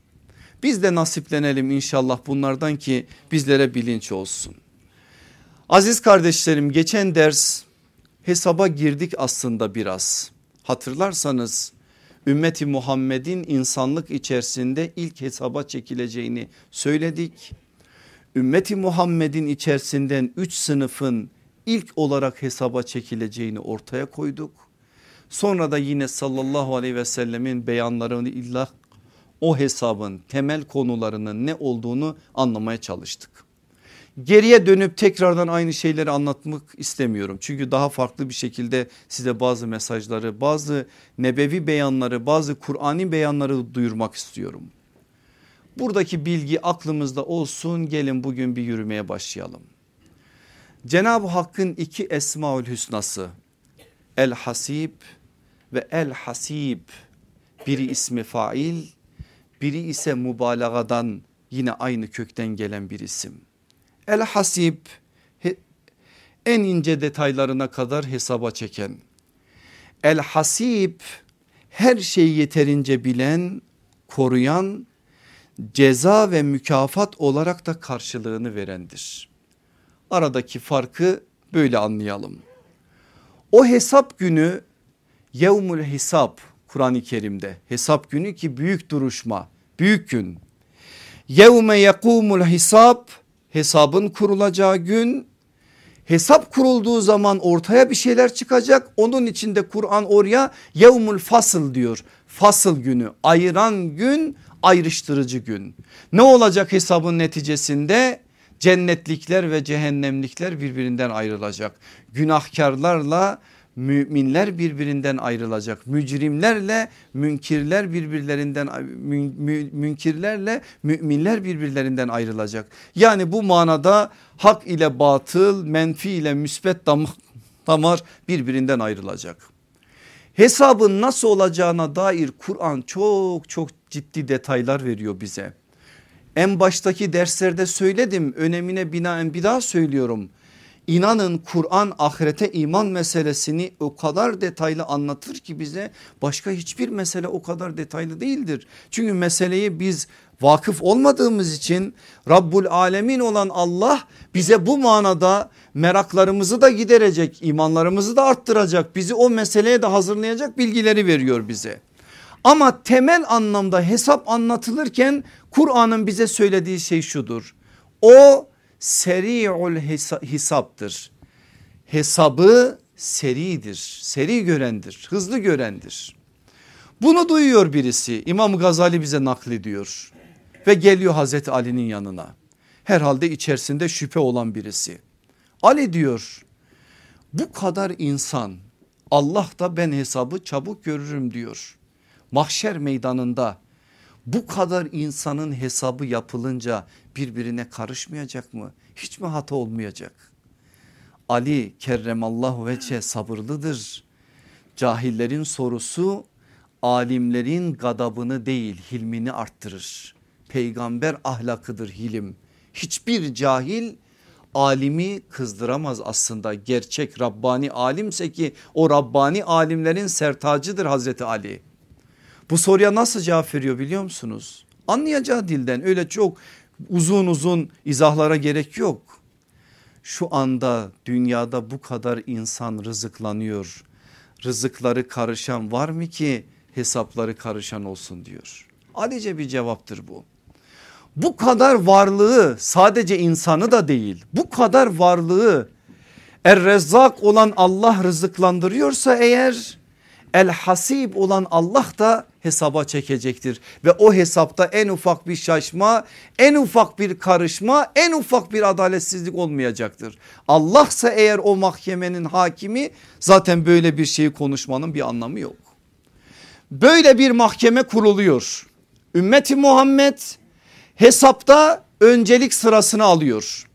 Biz de nasiplenelim inşallah bunlardan ki bizlere bilinç olsun. Aziz kardeşlerim geçen ders hesaba girdik aslında biraz. Hatırlarsanız ümmeti Muhammed'in insanlık içerisinde ilk hesaba çekileceğini söyledik. Ümmeti Muhammed'in içerisinden üç sınıfın ilk olarak hesaba çekileceğini ortaya koyduk. Sonra da yine sallallahu aleyhi ve sellemin beyanlarını illa o hesabın temel konularının ne olduğunu anlamaya çalıştık. Geriye dönüp tekrardan aynı şeyleri anlatmak istemiyorum. Çünkü daha farklı bir şekilde size bazı mesajları, bazı nebevi beyanları, bazı Kur'ani beyanları duyurmak istiyorum. Buradaki bilgi aklımızda olsun gelin bugün bir yürümeye başlayalım. Cenab-ı Hakk'ın iki Esmaül Hüsnası El Hasib ve El Hasib biri ismi fail biri ise mübalağadan yine aynı kökten gelen bir isim. El Hasib en ince detaylarına kadar hesaba çeken. El Hasib her şeyi yeterince bilen, koruyan, ceza ve mükafat olarak da karşılığını verendir. Aradaki farkı böyle anlayalım. O hesap günü yevmül hesap Kur'an-ı Kerim'de hesap günü ki büyük duruşma büyük gün. Yevme yekumul hesap hesabın kurulacağı gün hesap kurulduğu zaman ortaya bir şeyler çıkacak. Onun içinde Kur'an oraya yevmul fasıl diyor. Fasıl günü ayıran gün ayrıştırıcı gün. Ne olacak hesabın neticesinde? Cennetlikler ve cehennemlikler birbirinden ayrılacak. Günahkarlarla müminler birbirinden ayrılacak. Mücrimlerle münkirler birbirlerinden mü, mü, münkirlerle müminler birbirlerinden ayrılacak. Yani bu manada hak ile batıl menfi ile müsbet damar birbirinden ayrılacak. Hesabın nasıl olacağına dair Kur'an çok çok ciddi detaylar veriyor bize. En baştaki derslerde söyledim önemine binaen bir daha söylüyorum. İnanın Kur'an ahirete iman meselesini o kadar detaylı anlatır ki bize başka hiçbir mesele o kadar detaylı değildir. Çünkü meseleyi biz vakıf olmadığımız için Rabbul Alemin olan Allah bize bu manada meraklarımızı da giderecek imanlarımızı da arttıracak bizi o meseleye de hazırlayacak bilgileri veriyor bize. Ama temel anlamda hesap anlatılırken Kur'an'ın bize söylediği şey şudur. O seri'ul hesaptır. Hesabı seridir, seri görendir, hızlı görendir. Bunu duyuyor birisi İmam Gazali bize naklediyor ve geliyor Hazreti Ali'nin yanına. Herhalde içerisinde şüphe olan birisi. Ali diyor bu kadar insan Allah da ben hesabı çabuk görürüm diyor. Mahşer meydanında bu kadar insanın hesabı yapılınca birbirine karışmayacak mı? Hiç mi hata olmayacak? Ali kerremallahu veçe sabırlıdır. Cahillerin sorusu alimlerin gadabını değil hilmini arttırır. Peygamber ahlakıdır hilim. Hiçbir cahil alimi kızdıramaz aslında gerçek Rabbani alimse ki o Rabbani alimlerin sertacıdır Hazreti Ali. Bu soruya nasıl cevap veriyor biliyor musunuz? Anlayacağı dilden öyle çok uzun uzun izahlara gerek yok. Şu anda dünyada bu kadar insan rızıklanıyor. Rızıkları karışan var mı ki hesapları karışan olsun diyor. Alice bir cevaptır bu. Bu kadar varlığı sadece insanı da değil bu kadar varlığı Er Rezzak olan Allah rızıklandırıyorsa eğer El Hasib olan Allah da hesaba çekecektir ve o hesapta en ufak bir şaşma en ufak bir karışma en ufak bir adaletsizlik olmayacaktır. Allahsa eğer o mahkemenin hakimi zaten böyle bir şeyi konuşmanın bir anlamı yok. Böyle bir mahkeme kuruluyor. Ümmeti Muhammed hesapta öncelik sırasını alıyor.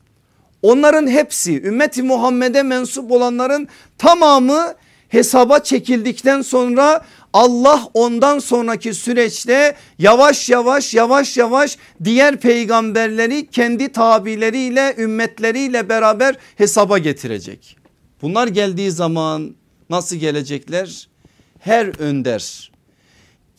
Onların hepsi ümmeti Muhammed'e mensup olanların tamamı hesaba çekildikten sonra Allah ondan sonraki süreçte yavaş yavaş yavaş yavaş diğer peygamberleri kendi tabileriyle ümmetleriyle beraber hesaba getirecek. Bunlar geldiği zaman nasıl gelecekler? Her önder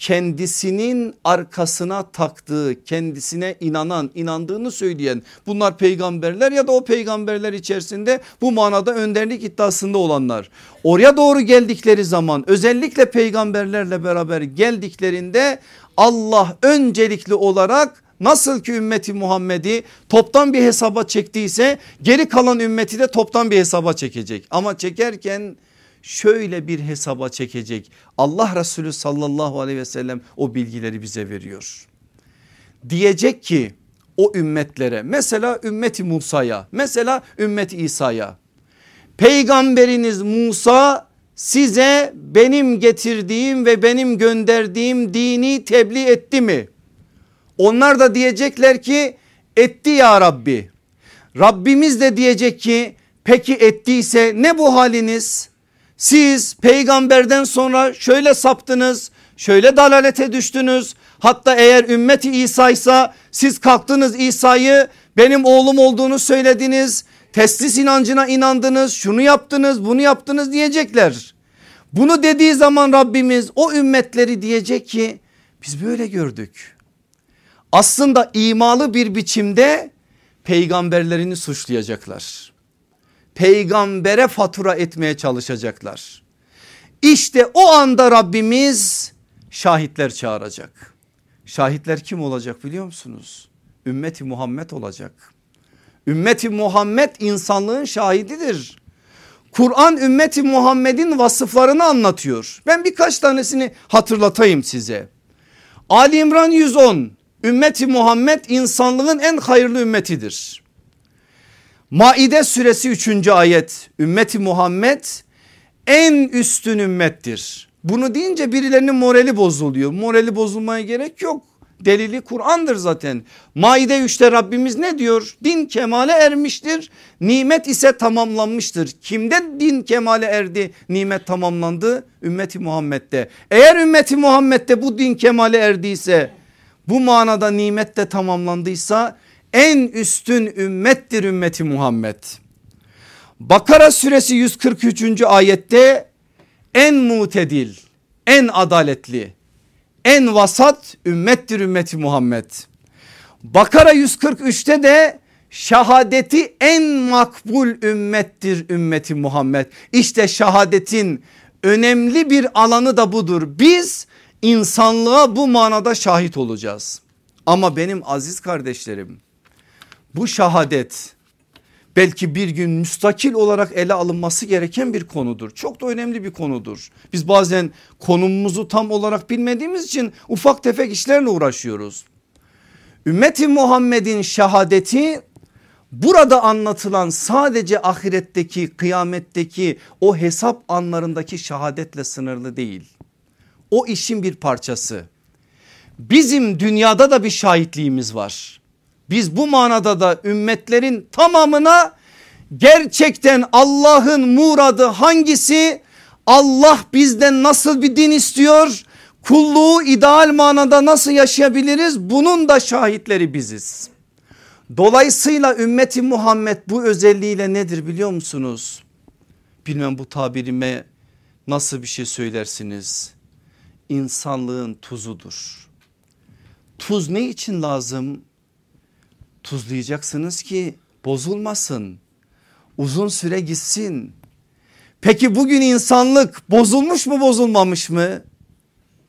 kendisinin arkasına taktığı kendisine inanan inandığını söyleyen bunlar peygamberler ya da o peygamberler içerisinde bu manada önderlik iddiasında olanlar. Oraya doğru geldikleri zaman özellikle peygamberlerle beraber geldiklerinde Allah öncelikli olarak Nasıl ki ümmeti Muhammed'i toptan bir hesaba çektiyse geri kalan ümmeti de toptan bir hesaba çekecek. Ama çekerken şöyle bir hesaba çekecek. Allah Resulü sallallahu aleyhi ve sellem o bilgileri bize veriyor. Diyecek ki o ümmetlere mesela ümmeti Musa'ya mesela ümmeti İsa'ya peygamberiniz Musa size benim getirdiğim ve benim gönderdiğim dini tebliğ etti mi? Onlar da diyecekler ki etti ya Rabbi. Rabbimiz de diyecek ki peki ettiyse ne bu haliniz? Siz peygamberden sonra şöyle saptınız, şöyle dalalete düştünüz. Hatta eğer ümmeti İsa ise siz kalktınız İsa'yı benim oğlum olduğunu söylediniz. Teslis inancına inandınız, şunu yaptınız, bunu yaptınız diyecekler. Bunu dediği zaman Rabbimiz o ümmetleri diyecek ki biz böyle gördük. Aslında imalı bir biçimde peygamberlerini suçlayacaklar peygambere fatura etmeye çalışacaklar. İşte o anda Rabbimiz şahitler çağıracak. Şahitler kim olacak biliyor musunuz? Ümmeti Muhammed olacak. Ümmeti Muhammed insanlığın şahididir. Kur'an ümmeti Muhammed'in vasıflarını anlatıyor. Ben birkaç tanesini hatırlatayım size. Ali İmran 110 ümmeti Muhammed insanlığın en hayırlı ümmetidir. Maide suresi 3. ayet ümmeti Muhammed en üstün ümmettir. Bunu deyince birilerinin morali bozuluyor. Morali bozulmaya gerek yok. Delili Kur'an'dır zaten. Maide 3'te Rabbimiz ne diyor? Din kemale ermiştir. Nimet ise tamamlanmıştır. Kimde din kemale erdi? Nimet tamamlandı. Ümmeti Muhammed'de. Eğer ümmeti Muhammed'de bu din kemale erdiyse bu manada nimet de tamamlandıysa en üstün ümmettir ümmeti Muhammed. Bakara suresi 143. ayette en mutedil, en adaletli, en vasat ümmettir ümmeti Muhammed. Bakara 143'te de şahadeti en makbul ümmettir ümmeti Muhammed. İşte şahadetin önemli bir alanı da budur. Biz insanlığa bu manada şahit olacağız. Ama benim aziz kardeşlerim bu şahadet belki bir gün müstakil olarak ele alınması gereken bir konudur. Çok da önemli bir konudur. Biz bazen konumumuzu tam olarak bilmediğimiz için ufak tefek işlerle uğraşıyoruz. Ümmeti Muhammed'in şahadeti burada anlatılan sadece ahiretteki kıyametteki o hesap anlarındaki şahadetle sınırlı değil. O işin bir parçası. Bizim dünyada da bir şahitliğimiz var. Biz bu manada da ümmetlerin tamamına gerçekten Allah'ın muradı hangisi? Allah bizden nasıl bir din istiyor? Kulluğu ideal manada nasıl yaşayabiliriz? Bunun da şahitleri biziz. Dolayısıyla ümmeti Muhammed bu özelliğiyle nedir biliyor musunuz? Bilmem bu tabirime nasıl bir şey söylersiniz? İnsanlığın tuzudur. Tuz ne için lazım? Tuzlayacaksınız ki bozulmasın. Uzun süre gitsin. Peki bugün insanlık bozulmuş mu bozulmamış mı?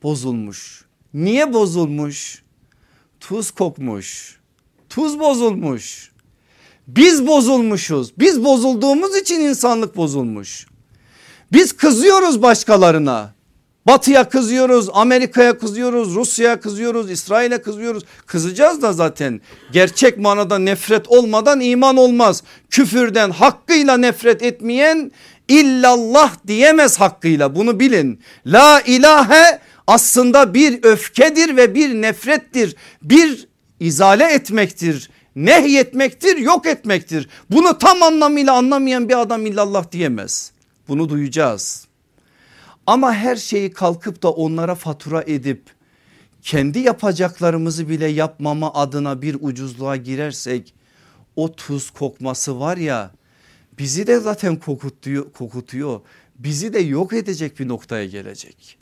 Bozulmuş. Niye bozulmuş? Tuz kokmuş. Tuz bozulmuş. Biz bozulmuşuz. Biz bozulduğumuz için insanlık bozulmuş. Biz kızıyoruz başkalarına. Batı'ya kızıyoruz, Amerika'ya kızıyoruz, Rusya'ya kızıyoruz, İsrail'e kızıyoruz. Kızacağız da zaten gerçek manada nefret olmadan iman olmaz. Küfürden hakkıyla nefret etmeyen illallah diyemez hakkıyla bunu bilin. La ilahe aslında bir öfkedir ve bir nefrettir. Bir izale etmektir, nehyetmektir, yok etmektir. Bunu tam anlamıyla anlamayan bir adam illallah diyemez. Bunu duyacağız. Ama her şeyi kalkıp da onlara fatura edip kendi yapacaklarımızı bile yapmama adına bir ucuzluğa girersek o tuz kokması var ya bizi de zaten kokutuyor, kokutuyor. Bizi de yok edecek bir noktaya gelecek.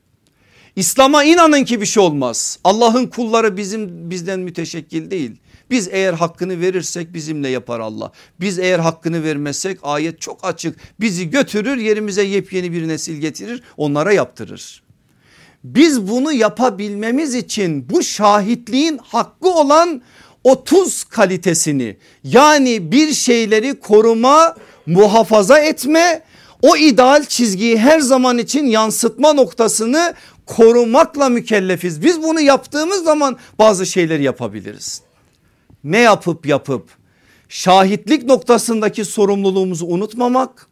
İslam'a inanın ki bir şey olmaz. Allah'ın kulları bizim bizden müteşekkil değil. Biz eğer hakkını verirsek bizimle yapar Allah. Biz eğer hakkını vermezsek ayet çok açık. Bizi götürür yerimize yepyeni bir nesil getirir onlara yaptırır. Biz bunu yapabilmemiz için bu şahitliğin hakkı olan 30 kalitesini yani bir şeyleri koruma muhafaza etme o ideal çizgiyi her zaman için yansıtma noktasını korumakla mükellefiz. Biz bunu yaptığımız zaman bazı şeyleri yapabiliriz. Ne yapıp yapıp şahitlik noktasındaki sorumluluğumuzu unutmamak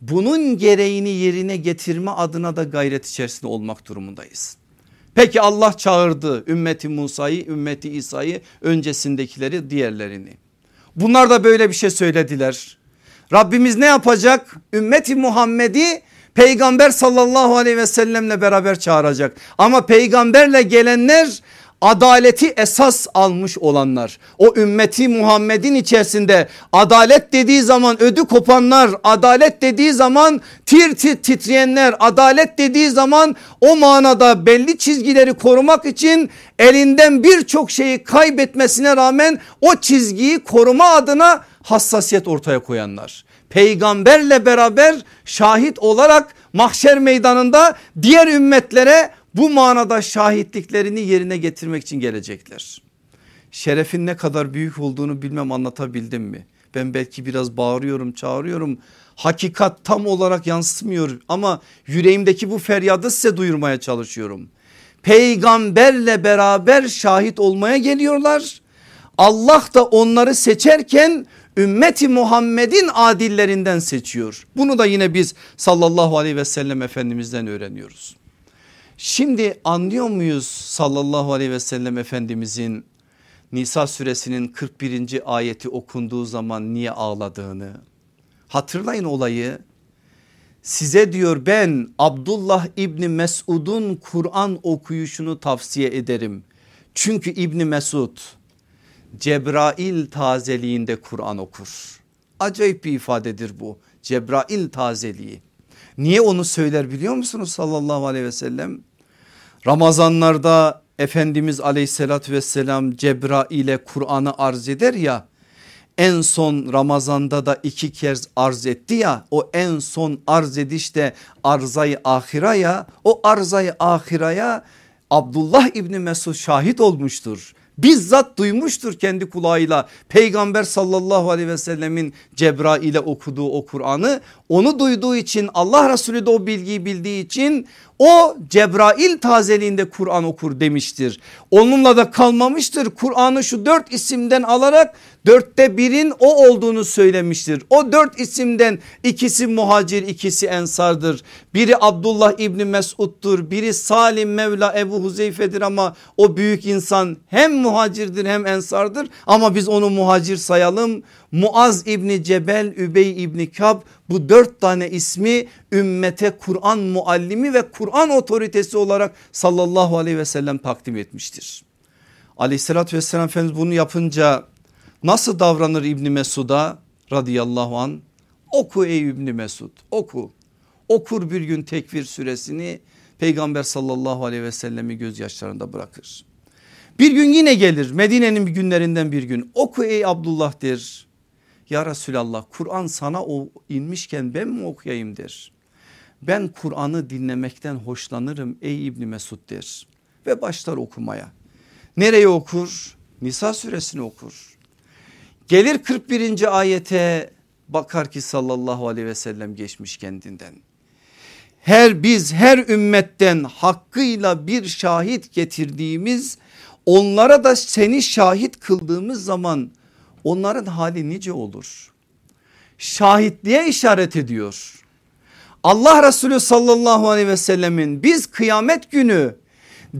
bunun gereğini yerine getirme adına da gayret içerisinde olmak durumundayız. Peki Allah çağırdı ümmeti Musa'yı, ümmeti İsa'yı, öncesindekileri, diğerlerini. Bunlar da böyle bir şey söylediler. Rabbimiz ne yapacak? Ümmeti Muhammed'i peygamber sallallahu aleyhi ve sellemle beraber çağıracak. Ama peygamberle gelenler adaleti esas almış olanlar. O ümmeti Muhammed'in içerisinde adalet dediği zaman ödü kopanlar adalet dediği zaman tir tir titreyenler adalet dediği zaman o manada belli çizgileri korumak için elinden birçok şeyi kaybetmesine rağmen o çizgiyi koruma adına hassasiyet ortaya koyanlar. Peygamberle beraber şahit olarak mahşer meydanında diğer ümmetlere bu manada şahitliklerini yerine getirmek için gelecekler. Şerefin ne kadar büyük olduğunu bilmem anlatabildim mi? Ben belki biraz bağırıyorum çağırıyorum. Hakikat tam olarak yansıtmıyor ama yüreğimdeki bu feryadı size duyurmaya çalışıyorum. Peygamberle beraber şahit olmaya geliyorlar. Allah da onları seçerken ümmeti Muhammed'in adillerinden seçiyor. Bunu da yine biz sallallahu aleyhi ve sellem efendimizden öğreniyoruz. Şimdi anlıyor muyuz sallallahu aleyhi ve sellem efendimizin Nisa suresinin 41. ayeti okunduğu zaman niye ağladığını? Hatırlayın olayı. Size diyor ben Abdullah İbni Mesud'un Kur'an okuyuşunu tavsiye ederim. Çünkü İbni Mesud Cebrail tazeliğinde Kur'an okur. Acayip bir ifadedir bu. Cebrail tazeliği. Niye onu söyler biliyor musunuz sallallahu aleyhi ve sellem? Ramazanlarda Efendimiz aleyhissalatü vesselam Cebrail'e Kur'an'ı arz eder ya en son Ramazanda da iki kez arz etti ya o en son arz edişte arzayı ahiraya o arzayı ahiraya Abdullah İbni Mesud şahit olmuştur. Bizzat duymuştur kendi kulağıyla. Peygamber sallallahu aleyhi ve sellemin Cebrail'e okuduğu o Kur'an'ı onu duyduğu için Allah Resulü de o bilgiyi bildiği için o Cebrail tazeliğinde Kur'an okur demiştir. Onunla da kalmamıştır Kur'an'ı şu dört isimden alarak dörtte birin o olduğunu söylemiştir. O dört isimden ikisi muhacir ikisi ensardır. Biri Abdullah İbni Mesud'dur biri Salim Mevla Ebu Huzeyfe'dir ama o büyük insan hem muhacirdir hem ensardır ama biz onu muhacir sayalım. Muaz İbni Cebel, Übey İbni Kab bu dört tane ismi ümmete Kur'an muallimi ve Kur'an otoritesi olarak sallallahu aleyhi ve sellem takdim etmiştir. Aleyhissalatü vesselam Efendimiz bunu yapınca nasıl davranır İbni Mesud'a radıyallahu an? Oku ey İbni Mesud oku. Okur bir gün tekvir süresini peygamber sallallahu aleyhi ve sellemi gözyaşlarında bırakır. Bir gün yine gelir Medine'nin günlerinden bir gün oku ey Abdullah der. Ya Resulallah Kur'an sana o inmişken ben mi okuyayım der. Ben Kur'an'ı dinlemekten hoşlanırım ey İbni Mesud der. Ve başlar okumaya. Nereye okur? Nisa suresini okur. Gelir 41. ayete bakar ki sallallahu aleyhi ve sellem geçmiş kendinden. Her biz her ümmetten hakkıyla bir şahit getirdiğimiz onlara da seni şahit kıldığımız zaman onların hali nice olur? Şahitliğe işaret ediyor. Allah Resulü sallallahu aleyhi ve sellemin biz kıyamet günü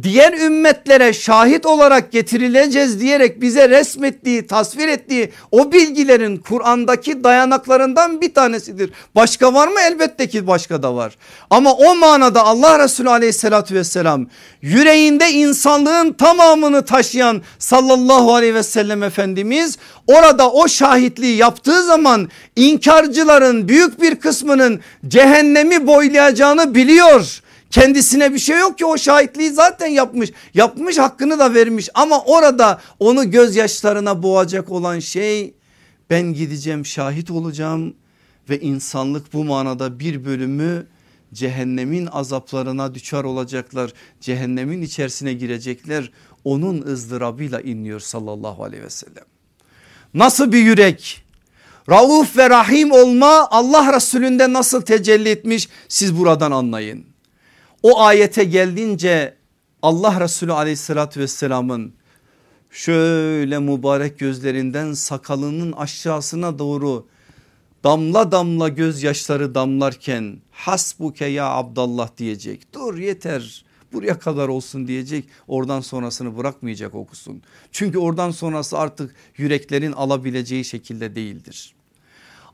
diğer ümmetlere şahit olarak getirileceğiz diyerek bize resmettiği tasvir ettiği o bilgilerin Kur'an'daki dayanaklarından bir tanesidir. Başka var mı? Elbette ki başka da var. Ama o manada Allah Resulü aleyhissalatü vesselam yüreğinde insanlığın tamamını taşıyan sallallahu aleyhi ve sellem Efendimiz orada o şahitliği yaptığı zaman inkarcıların büyük bir kısmının cehennemi boylayacağını biliyor. Kendisine bir şey yok ki o şahitliği zaten yapmış. Yapmış hakkını da vermiş ama orada onu gözyaşlarına boğacak olan şey ben gideceğim şahit olacağım ve insanlık bu manada bir bölümü cehennemin azaplarına düçar olacaklar. Cehennemin içerisine girecekler. Onun ızdırabıyla inliyor sallallahu aleyhi ve sellem. Nasıl bir yürek? Rauf ve Rahim olma Allah Resulü'nde nasıl tecelli etmiş siz buradan anlayın. O ayete geldiğince Allah Resulü aleyhissalatü vesselamın şöyle mübarek gözlerinden sakalının aşağısına doğru damla damla gözyaşları damlarken hasbuke ya Abdallah diyecek. Dur yeter buraya kadar olsun diyecek oradan sonrasını bırakmayacak okusun. Çünkü oradan sonrası artık yüreklerin alabileceği şekilde değildir.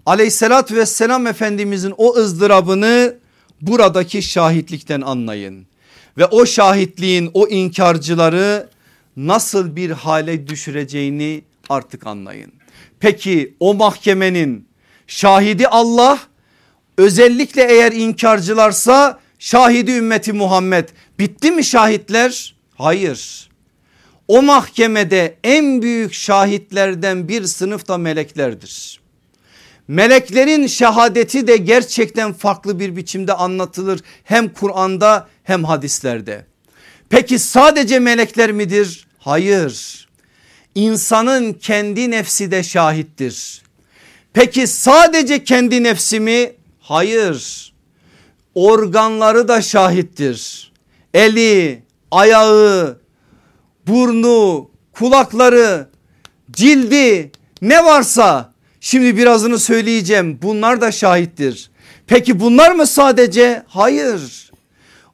Aleyhissalatü vesselam Efendimizin o ızdırabını buradaki şahitlikten anlayın. Ve o şahitliğin o inkarcıları nasıl bir hale düşüreceğini artık anlayın. Peki o mahkemenin şahidi Allah özellikle eğer inkarcılarsa şahidi ümmeti Muhammed bitti mi şahitler? Hayır. O mahkemede en büyük şahitlerden bir sınıf da meleklerdir. Meleklerin şehadeti de gerçekten farklı bir biçimde anlatılır hem Kur'an'da hem hadislerde. Peki sadece melekler midir? Hayır. İnsanın kendi nefsi de şahittir. Peki sadece kendi nefsi mi? Hayır. Organları da şahittir. Eli, ayağı, burnu, kulakları, cildi ne varsa Şimdi birazını söyleyeceğim bunlar da şahittir. Peki bunlar mı sadece? Hayır.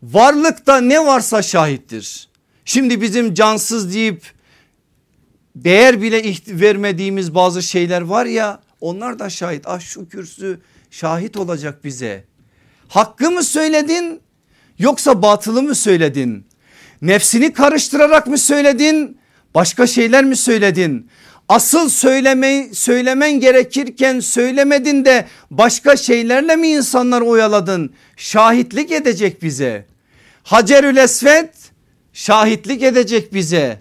Varlıkta ne varsa şahittir. Şimdi bizim cansız deyip değer bile vermediğimiz bazı şeyler var ya onlar da şahit. Ah şu kürsü şahit olacak bize. Hakkı mı söyledin yoksa batılı mı söyledin? Nefsini karıştırarak mı söyledin? Başka şeyler mi söyledin? Asıl söyleme, söylemen gerekirken söylemedin de başka şeylerle mi insanlar oyaladın? Şahitlik edecek bize. Hacerül Esved şahitlik edecek bize.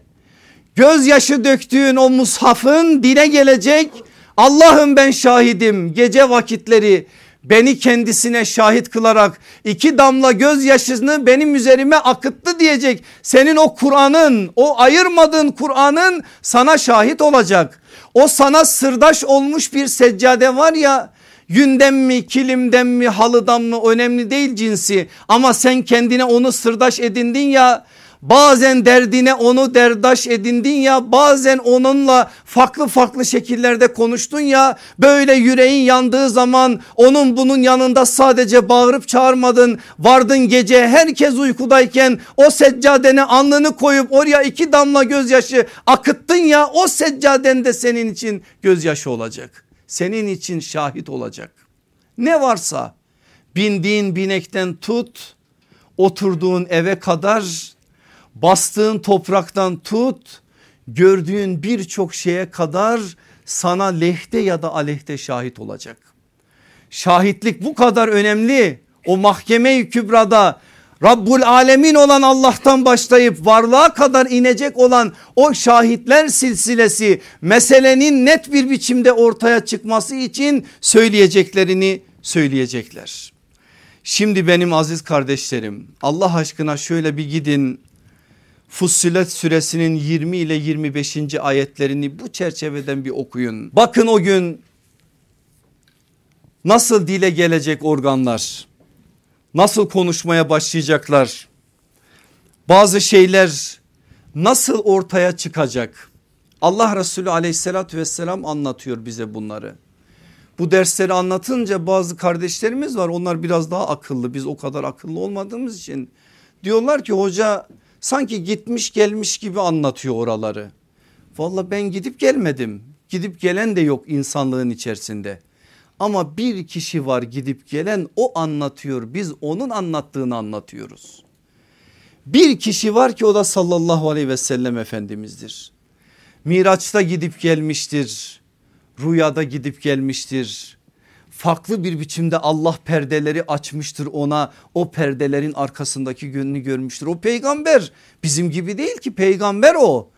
Gözyaşı döktüğün o mushafın dile gelecek. Allah'ım ben şahidim gece vakitleri beni kendisine şahit kılarak iki damla gözyaşını benim üzerime akıttı diyecek. Senin o Kur'an'ın o ayırmadığın Kur'an'ın sana şahit olacak. O sana sırdaş olmuş bir seccade var ya yünden mi kilimden mi halıdan mı önemli değil cinsi ama sen kendine onu sırdaş edindin ya Bazen derdine onu derdaş edindin ya bazen onunla farklı farklı şekillerde konuştun ya. Böyle yüreğin yandığı zaman onun bunun yanında sadece bağırıp çağırmadın. Vardın gece herkes uykudayken o seccadene alnını koyup oraya iki damla gözyaşı akıttın ya o seccaden de senin için gözyaşı olacak. Senin için şahit olacak. Ne varsa bindiğin binekten tut oturduğun eve kadar bastığın topraktan tut gördüğün birçok şeye kadar sana lehte ya da aleyhte şahit olacak. Şahitlik bu kadar önemli. O mahkeme-i kübrada Rabbul alemin olan Allah'tan başlayıp varlığa kadar inecek olan o şahitler silsilesi meselenin net bir biçimde ortaya çıkması için söyleyeceklerini söyleyecekler. Şimdi benim aziz kardeşlerim Allah aşkına şöyle bir gidin Fussilet suresinin 20 ile 25. ayetlerini bu çerçeveden bir okuyun. Bakın o gün nasıl dile gelecek organlar? Nasıl konuşmaya başlayacaklar? Bazı şeyler nasıl ortaya çıkacak? Allah Resulü aleyhissalatü vesselam anlatıyor bize bunları. Bu dersleri anlatınca bazı kardeşlerimiz var onlar biraz daha akıllı biz o kadar akıllı olmadığımız için diyorlar ki hoca Sanki gitmiş gelmiş gibi anlatıyor oraları. Valla ben gidip gelmedim. Gidip gelen de yok insanlığın içerisinde. Ama bir kişi var gidip gelen o anlatıyor. Biz onun anlattığını anlatıyoruz. Bir kişi var ki o da sallallahu aleyhi ve sellem efendimizdir. Miraç'ta gidip gelmiştir. Rüyada gidip gelmiştir. Farklı bir biçimde Allah perdeleri açmıştır ona. O perdelerin arkasındaki gönlünü görmüştür. O peygamber bizim gibi değil ki peygamber o.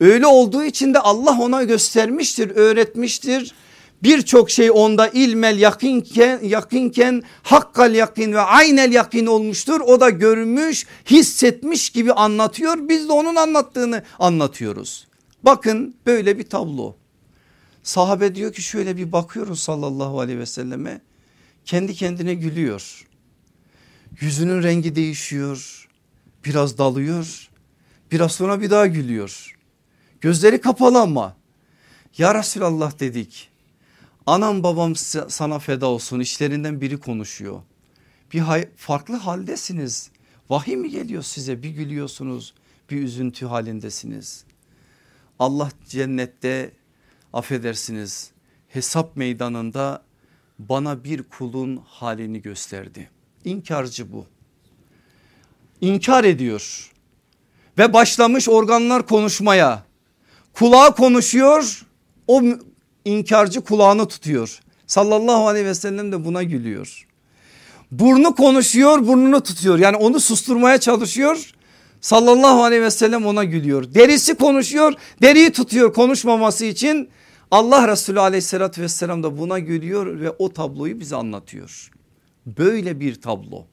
Öyle olduğu için de Allah ona göstermiştir, öğretmiştir. Birçok şey onda ilmel yakinken, yakinken hakkal yakin ve aynel yakin olmuştur. O da görmüş, hissetmiş gibi anlatıyor. Biz de onun anlattığını anlatıyoruz. Bakın böyle bir tablo. Sahabe diyor ki şöyle bir bakıyoruz sallallahu aleyhi ve selleme. Kendi kendine gülüyor. Yüzünün rengi değişiyor. Biraz dalıyor. Biraz sonra bir daha gülüyor. Gözleri kapalı ama. Ya Resulallah dedik. Anam babam sana feda olsun işlerinden biri konuşuyor. Bir farklı haldesiniz. Vahiy mi geliyor size bir gülüyorsunuz bir üzüntü halindesiniz. Allah cennette affedersiniz hesap meydanında bana bir kulun halini gösterdi. İnkarcı bu. İnkar ediyor ve başlamış organlar konuşmaya. Kulağı konuşuyor o inkarcı kulağını tutuyor. Sallallahu aleyhi ve sellem de buna gülüyor. Burnu konuşuyor burnunu tutuyor yani onu susturmaya çalışıyor. Sallallahu aleyhi ve sellem ona gülüyor. Derisi konuşuyor deriyi tutuyor konuşmaması için. Allah Resulü aleyhissalatü vesselam da buna gülüyor ve o tabloyu bize anlatıyor. Böyle bir tablo.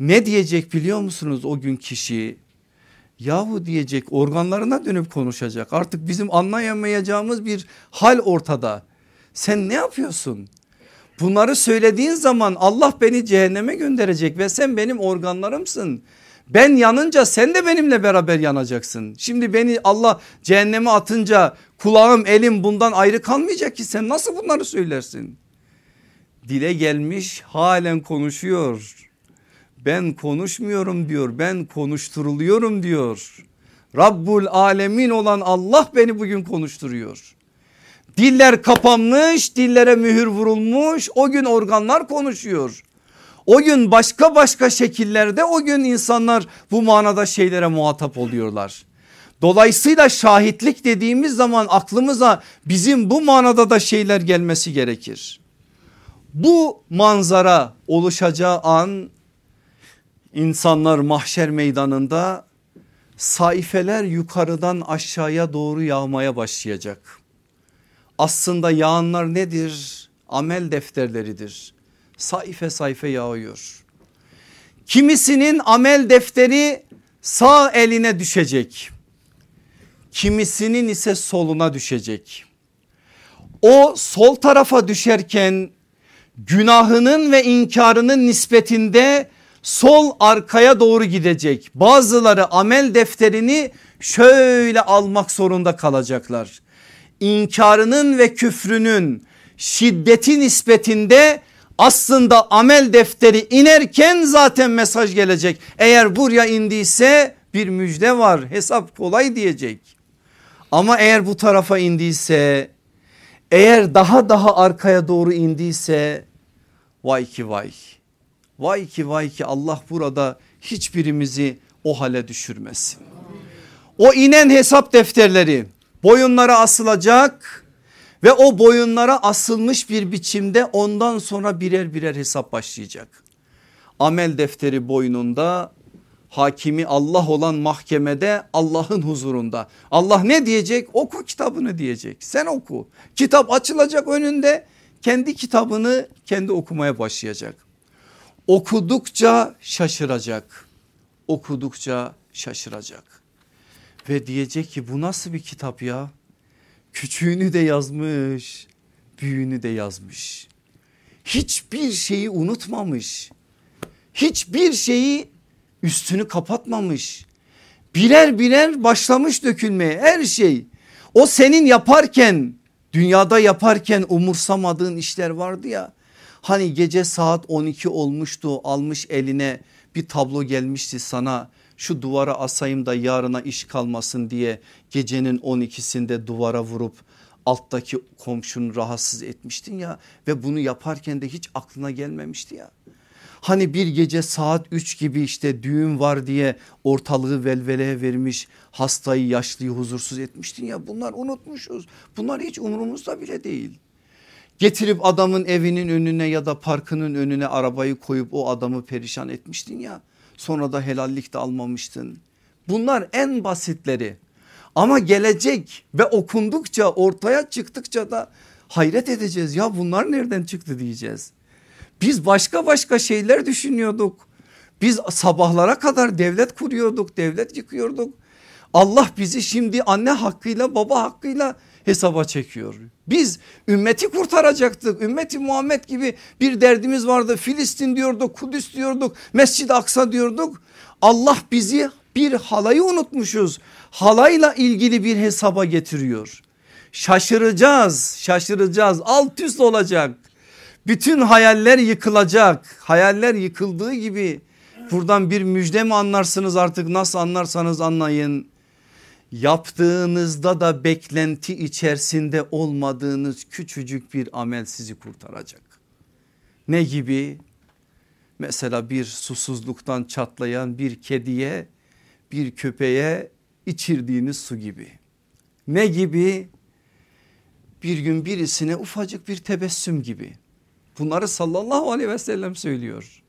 Ne diyecek biliyor musunuz o gün kişi? Yahu diyecek organlarına dönüp konuşacak. Artık bizim anlayamayacağımız bir hal ortada. Sen ne yapıyorsun? Bunları söylediğin zaman Allah beni cehenneme gönderecek ve sen benim organlarımsın. Ben yanınca sen de benimle beraber yanacaksın. Şimdi beni Allah cehenneme atınca kulağım elim bundan ayrı kalmayacak ki sen nasıl bunları söylersin? Dile gelmiş halen konuşuyor. Ben konuşmuyorum diyor ben konuşturuluyorum diyor. Rabbul alemin olan Allah beni bugün konuşturuyor. Diller kapanmış dillere mühür vurulmuş o gün organlar konuşuyor. O gün başka başka şekillerde o gün insanlar bu manada şeylere muhatap oluyorlar. Dolayısıyla şahitlik dediğimiz zaman aklımıza bizim bu manada da şeyler gelmesi gerekir. Bu manzara oluşacağı an insanlar mahşer meydanında sayfeler yukarıdan aşağıya doğru yağmaya başlayacak. Aslında yağanlar nedir? Amel defterleridir. Sayfe sayfe yağıyor. Kimisinin amel defteri sağ eline düşecek. Kimisinin ise soluna düşecek. O sol tarafa düşerken günahının ve inkarının nispetinde sol arkaya doğru gidecek. Bazıları amel defterini şöyle almak zorunda kalacaklar. İnkarının ve küfrünün şiddeti nispetinde aslında amel defteri inerken zaten mesaj gelecek. Eğer buraya indiyse bir müjde var hesap kolay diyecek. Ama eğer bu tarafa indiyse eğer daha daha arkaya doğru indiyse vay ki vay Vay ki vay ki Allah burada hiçbirimizi o hale düşürmesin. O inen hesap defterleri boyunlara asılacak ve o boyunlara asılmış bir biçimde ondan sonra birer birer hesap başlayacak. Amel defteri boynunda hakimi Allah olan mahkemede Allah'ın huzurunda. Allah ne diyecek? Oku kitabını diyecek. Sen oku. Kitap açılacak önünde kendi kitabını kendi okumaya başlayacak okudukça şaşıracak. Okudukça şaşıracak. Ve diyecek ki bu nasıl bir kitap ya? Küçüğünü de yazmış, büyüğünü de yazmış. Hiçbir şeyi unutmamış. Hiçbir şeyi üstünü kapatmamış. Birer birer başlamış dökülmeye her şey. O senin yaparken dünyada yaparken umursamadığın işler vardı ya Hani gece saat 12 olmuştu almış eline bir tablo gelmişti sana şu duvara asayım da yarına iş kalmasın diye gecenin 12'sinde duvara vurup alttaki komşunu rahatsız etmiştin ya ve bunu yaparken de hiç aklına gelmemişti ya. Hani bir gece saat 3 gibi işte düğün var diye ortalığı velveleye vermiş hastayı yaşlıyı huzursuz etmiştin ya bunlar unutmuşuz. Bunlar hiç umurumuzda bile değil. Getirip adamın evinin önüne ya da parkının önüne arabayı koyup o adamı perişan etmiştin ya. Sonra da helallik de almamıştın. Bunlar en basitleri. Ama gelecek ve okundukça ortaya çıktıkça da hayret edeceğiz. Ya bunlar nereden çıktı diyeceğiz. Biz başka başka şeyler düşünüyorduk. Biz sabahlara kadar devlet kuruyorduk, devlet yıkıyorduk. Allah bizi şimdi anne hakkıyla baba hakkıyla hesaba çekiyor. Biz ümmeti kurtaracaktık. Ümmeti Muhammed gibi bir derdimiz vardı. Filistin diyorduk, Kudüs diyorduk, Mescid-i Aksa diyorduk. Allah bizi bir halayı unutmuşuz. Halayla ilgili bir hesaba getiriyor. Şaşıracağız, şaşıracağız. Alt üst olacak. Bütün hayaller yıkılacak. Hayaller yıkıldığı gibi buradan bir müjde mi anlarsınız artık nasıl anlarsanız anlayın yaptığınızda da beklenti içerisinde olmadığınız küçücük bir amel sizi kurtaracak. Ne gibi? Mesela bir susuzluktan çatlayan bir kediye bir köpeğe içirdiğiniz su gibi. Ne gibi? Bir gün birisine ufacık bir tebessüm gibi. Bunları sallallahu aleyhi ve sellem söylüyor.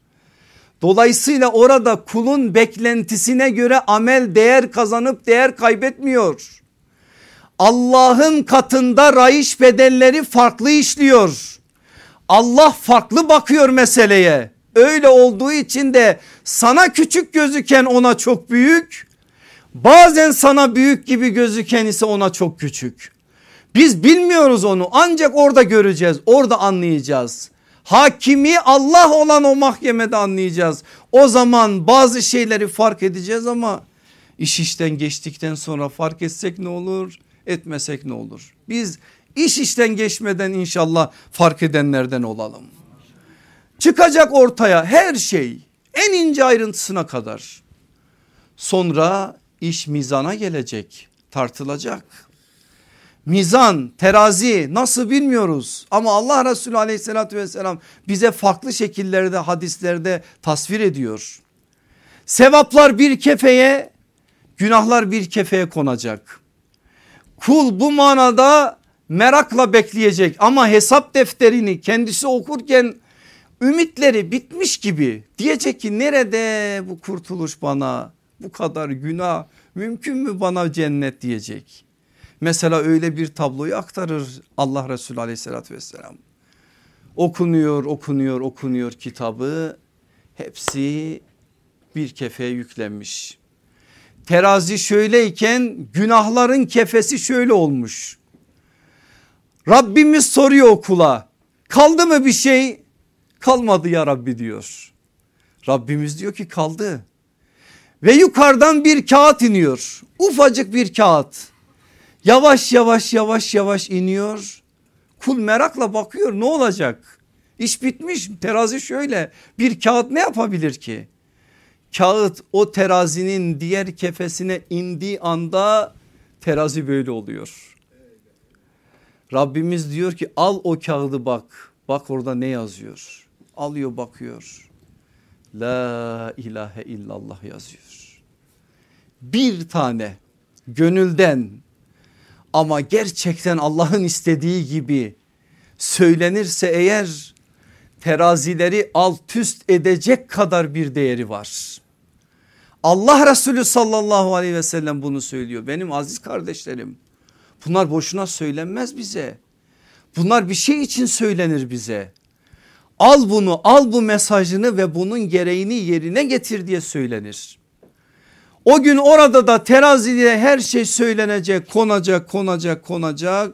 Dolayısıyla orada kulun beklentisine göre amel değer kazanıp değer kaybetmiyor. Allah'ın katında raiş bedelleri farklı işliyor. Allah farklı bakıyor meseleye. Öyle olduğu için de sana küçük gözüken ona çok büyük. Bazen sana büyük gibi gözüken ise ona çok küçük. Biz bilmiyoruz onu ancak orada göreceğiz orada anlayacağız hakimi Allah olan o mahkemede anlayacağız. O zaman bazı şeyleri fark edeceğiz ama iş işten geçtikten sonra fark etsek ne olur etmesek ne olur. Biz iş işten geçmeden inşallah fark edenlerden olalım. Çıkacak ortaya her şey en ince ayrıntısına kadar. Sonra iş mizana gelecek tartılacak. Mizan, terazi nasıl bilmiyoruz ama Allah Resulü aleyhissalatü vesselam bize farklı şekillerde hadislerde tasvir ediyor. Sevaplar bir kefeye günahlar bir kefeye konacak. Kul bu manada merakla bekleyecek ama hesap defterini kendisi okurken ümitleri bitmiş gibi diyecek ki nerede bu kurtuluş bana bu kadar günah mümkün mü bana cennet diyecek. Mesela öyle bir tabloyu aktarır Allah Resulü aleyhissalatü vesselam. Okunuyor okunuyor okunuyor kitabı hepsi bir kefeye yüklenmiş. Terazi şöyleyken günahların kefesi şöyle olmuş. Rabbimiz soruyor okula kaldı mı bir şey? Kalmadı ya Rabbi diyor. Rabbimiz diyor ki kaldı. Ve yukarıdan bir kağıt iniyor. Ufacık bir kağıt. Yavaş yavaş yavaş yavaş iniyor. Kul merakla bakıyor ne olacak? İş bitmiş terazi şöyle bir kağıt ne yapabilir ki? Kağıt o terazinin diğer kefesine indiği anda terazi böyle oluyor. Rabbimiz diyor ki al o kağıdı bak. Bak orada ne yazıyor. Alıyor bakıyor. La ilahe illallah yazıyor. Bir tane gönülden ama gerçekten Allah'ın istediği gibi söylenirse eğer terazileri alt üst edecek kadar bir değeri var. Allah Resulü sallallahu aleyhi ve sellem bunu söylüyor. Benim aziz kardeşlerim bunlar boşuna söylenmez bize. Bunlar bir şey için söylenir bize. Al bunu al bu mesajını ve bunun gereğini yerine getir diye söylenir. O gün orada da terazide her şey söylenecek, konacak, konacak, konacak.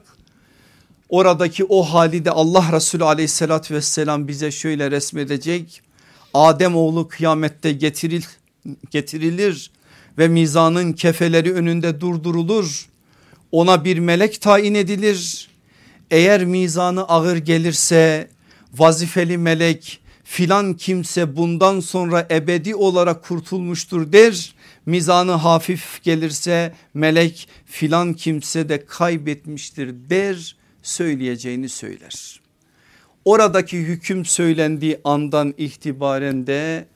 Oradaki o hali de Allah Resulü aleyhissalatü vesselam bize şöyle resmedecek. Adem oğlu kıyamette getiril, getirilir ve mizanın kefeleri önünde durdurulur. Ona bir melek tayin edilir. Eğer mizanı ağır gelirse vazifeli melek filan kimse bundan sonra ebedi olarak kurtulmuştur der. Mizanı hafif gelirse melek filan kimse de kaybetmiştir der söyleyeceğini söyler. Oradaki hüküm söylendiği andan itibaren de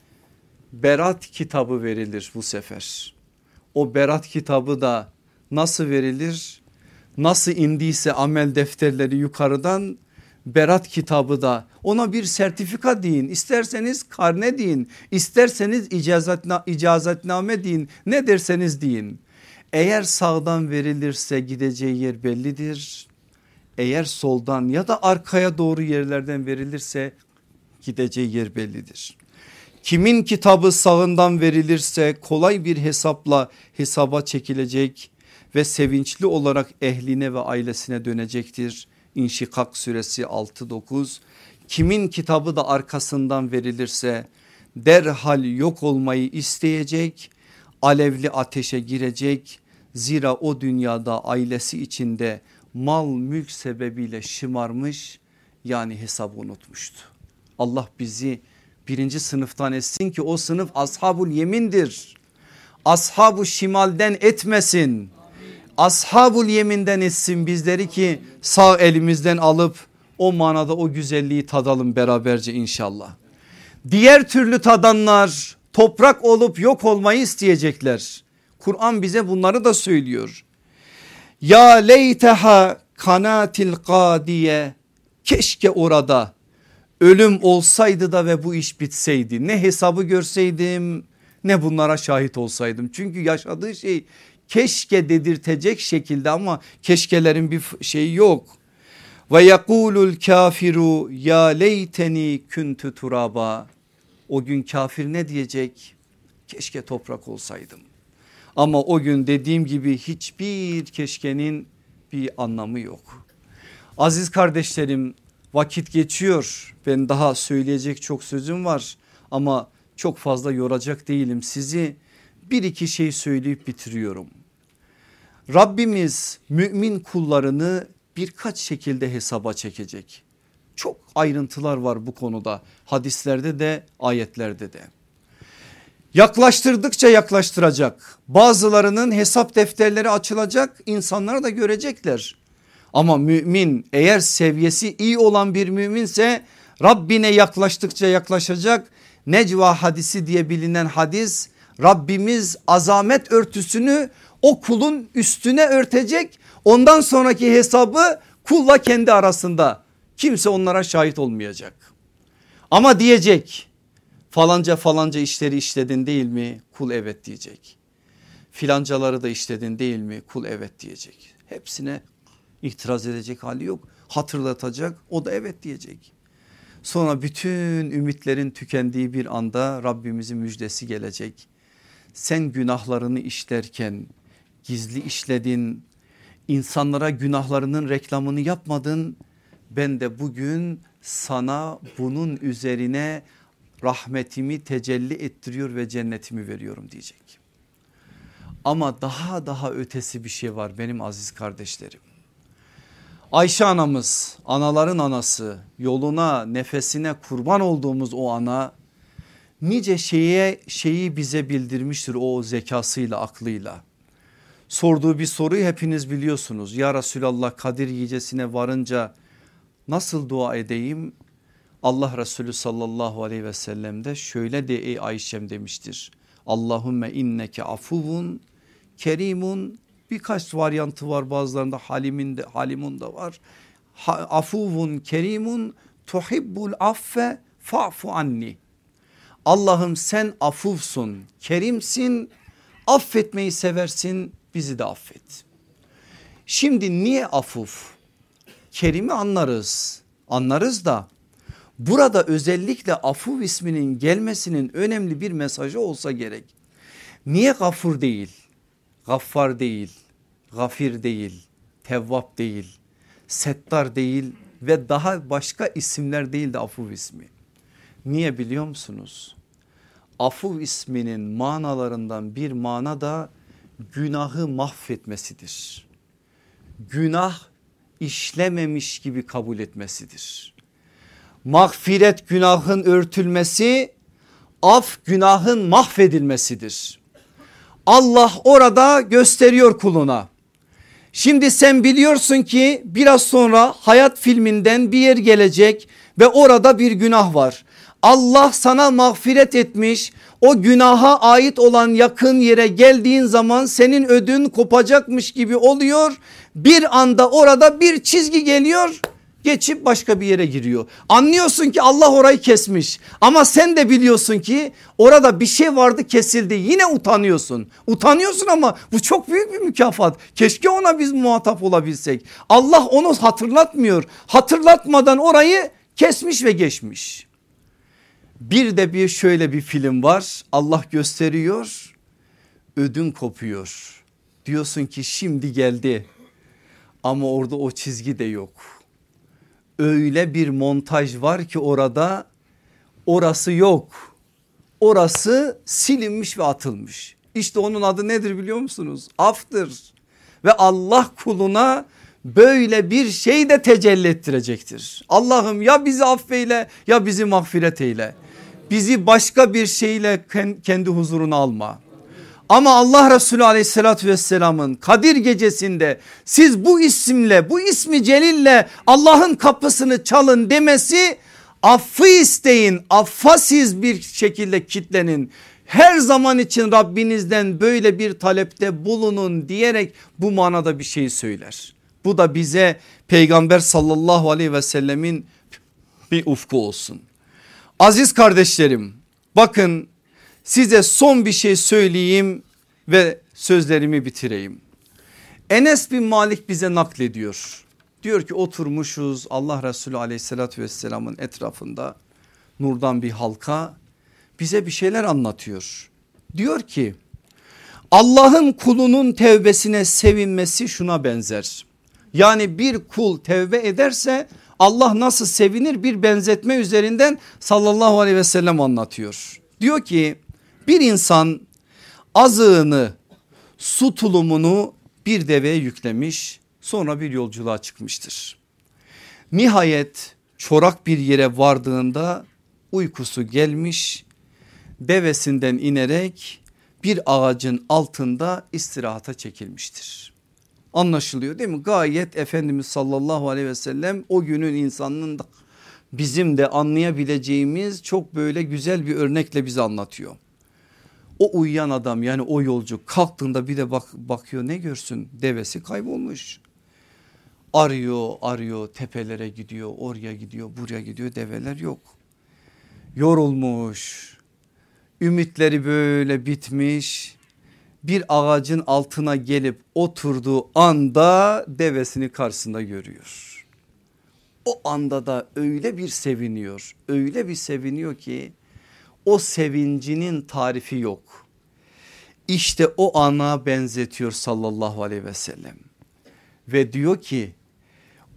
Berat kitabı verilir bu sefer. O Berat kitabı da nasıl verilir? Nasıl indiyse amel defterleri yukarıdan Berat kitabı da ona bir sertifika deyin isterseniz karne deyin isterseniz icazatna, icazetname deyin ne derseniz deyin. Eğer sağdan verilirse gideceği yer bellidir. Eğer soldan ya da arkaya doğru yerlerden verilirse gideceği yer bellidir. Kimin kitabı sağından verilirse kolay bir hesapla hesaba çekilecek ve sevinçli olarak ehline ve ailesine dönecektir. İnşikak suresi 6-9 kimin kitabı da arkasından verilirse derhal yok olmayı isteyecek alevli ateşe girecek zira o dünyada ailesi içinde mal mülk sebebiyle şımarmış yani hesabı unutmuştu. Allah bizi birinci sınıftan etsin ki o sınıf ashabul yemindir. Ashabu şimalden etmesin. Ashabul yeminden etsin bizleri ki sağ elimizden alıp o manada o güzelliği tadalım beraberce inşallah. Diğer türlü tadanlar toprak olup yok olmayı isteyecekler. Kur'an bize bunları da söylüyor. Ya leyteha kanatil kadiye keşke orada ölüm olsaydı da ve bu iş bitseydi. Ne hesabı görseydim ne bunlara şahit olsaydım. Çünkü yaşadığı şey keşke dedirtecek şekilde ama keşkelerin bir şeyi yok. Ve yekulul kafiru ya leyteni kuntu turaba. O gün kafir ne diyecek? Keşke toprak olsaydım. Ama o gün dediğim gibi hiçbir keşkenin bir anlamı yok. Aziz kardeşlerim vakit geçiyor. Ben daha söyleyecek çok sözüm var ama çok fazla yoracak değilim sizi. Bir iki şey söyleyip bitiriyorum. Rabbimiz mümin kullarını birkaç şekilde hesaba çekecek. Çok ayrıntılar var bu konuda hadislerde de ayetlerde de. Yaklaştırdıkça yaklaştıracak. Bazılarının hesap defterleri açılacak insanlar da görecekler. Ama mümin eğer seviyesi iyi olan bir müminse Rabbine yaklaştıkça yaklaşacak. Necva hadisi diye bilinen hadis Rabbimiz azamet örtüsünü o kulun üstüne örtecek. Ondan sonraki hesabı kulla kendi arasında kimse onlara şahit olmayacak. Ama diyecek falanca falanca işleri işledin değil mi? Kul evet diyecek. Filancaları da işledin değil mi? Kul evet diyecek. Hepsine itiraz edecek hali yok. Hatırlatacak o da evet diyecek. Sonra bütün ümitlerin tükendiği bir anda Rabbimizin müjdesi gelecek. Sen günahlarını işlerken gizli işledin, insanlara günahlarının reklamını yapmadın. Ben de bugün sana bunun üzerine rahmetimi tecelli ettiriyor ve cennetimi veriyorum diyecek. Ama daha daha ötesi bir şey var benim aziz kardeşlerim. Ayşe anamız anaların anası yoluna nefesine kurban olduğumuz o ana nice şeye şeyi bize bildirmiştir o zekasıyla aklıyla. Sorduğu bir soruyu hepiniz biliyorsunuz. Ya Resulallah Kadir gecesine varınca nasıl dua edeyim? Allah Resulü sallallahu aleyhi ve sellem de şöyle de ey Ayşem demiştir. Allahümme inneke afuvun kerimun birkaç varyantı var bazılarında halimin de halimun da var. Ha, afuvun kerimun tuhibbul affe fa'fu anni. Allah'ım sen afuvsun kerimsin affetmeyi seversin bizi de affet. Şimdi niye afuf? Kerimi anlarız anlarız da burada özellikle afuf isminin gelmesinin önemli bir mesajı olsa gerek. Niye gafur değil, gaffar değil, gafir değil, tevvap değil, settar değil ve daha başka isimler değil de afuf ismi. Niye biliyor musunuz? Afuf isminin manalarından bir mana da günahı mahvetmesidir. Günah işlememiş gibi kabul etmesidir. Mağfiret günahın örtülmesi, af günahın mahvedilmesidir. Allah orada gösteriyor kuluna. Şimdi sen biliyorsun ki biraz sonra hayat filminden bir yer gelecek ve orada bir günah var. Allah sana mağfiret etmiş o günaha ait olan yakın yere geldiğin zaman senin ödün kopacakmış gibi oluyor. Bir anda orada bir çizgi geliyor geçip başka bir yere giriyor. Anlıyorsun ki Allah orayı kesmiş ama sen de biliyorsun ki orada bir şey vardı kesildi yine utanıyorsun. Utanıyorsun ama bu çok büyük bir mükafat. Keşke ona biz muhatap olabilsek. Allah onu hatırlatmıyor. Hatırlatmadan orayı kesmiş ve geçmiş. Bir de bir şöyle bir film var Allah gösteriyor ödün kopuyor. Diyorsun ki şimdi geldi ama orada o çizgi de yok. Öyle bir montaj var ki orada orası yok. Orası silinmiş ve atılmış. İşte onun adı nedir biliyor musunuz? Aftır. Ve Allah kuluna böyle bir şey de tecelli ettirecektir. Allah'ım ya bizi affeyle ya bizi mağfiret eyle. Bizi başka bir şeyle kendi huzuruna alma. Ama Allah Resulü aleyhissalatü vesselamın Kadir gecesinde siz bu isimle bu ismi celille Allah'ın kapısını çalın demesi affı isteyin affa siz bir şekilde kitlenin her zaman için Rabbinizden böyle bir talepte bulunun diyerek bu manada bir şey söyler. Bu da bize peygamber sallallahu aleyhi ve sellemin bir ufku olsun. Aziz kardeşlerim bakın size son bir şey söyleyeyim ve sözlerimi bitireyim. Enes bin Malik bize naklediyor. Diyor ki oturmuşuz Allah Resulü aleyhissalatü vesselamın etrafında nurdan bir halka bize bir şeyler anlatıyor. Diyor ki Allah'ın kulunun tevbesine sevinmesi şuna benzer. Yani bir kul tevbe ederse Allah nasıl sevinir bir benzetme üzerinden sallallahu aleyhi ve sellem anlatıyor. Diyor ki bir insan azığını su tulumunu bir deveye yüklemiş sonra bir yolculuğa çıkmıştır. Nihayet çorak bir yere vardığında uykusu gelmiş devesinden inerek bir ağacın altında istirahata çekilmiştir. Anlaşılıyor değil mi? Gayet Efendimiz sallallahu aleyhi ve sellem o günün insanının da bizim de anlayabileceğimiz çok böyle güzel bir örnekle bize anlatıyor. O uyuyan adam yani o yolcu kalktığında bir de bak, bakıyor ne görsün devesi kaybolmuş. Arıyor arıyor tepelere gidiyor oraya gidiyor buraya gidiyor develer yok. Yorulmuş ümitleri böyle bitmiş bir ağacın altına gelip oturduğu anda devesini karşısında görüyor. O anda da öyle bir seviniyor öyle bir seviniyor ki o sevincinin tarifi yok. İşte o ana benzetiyor sallallahu aleyhi ve sellem. Ve diyor ki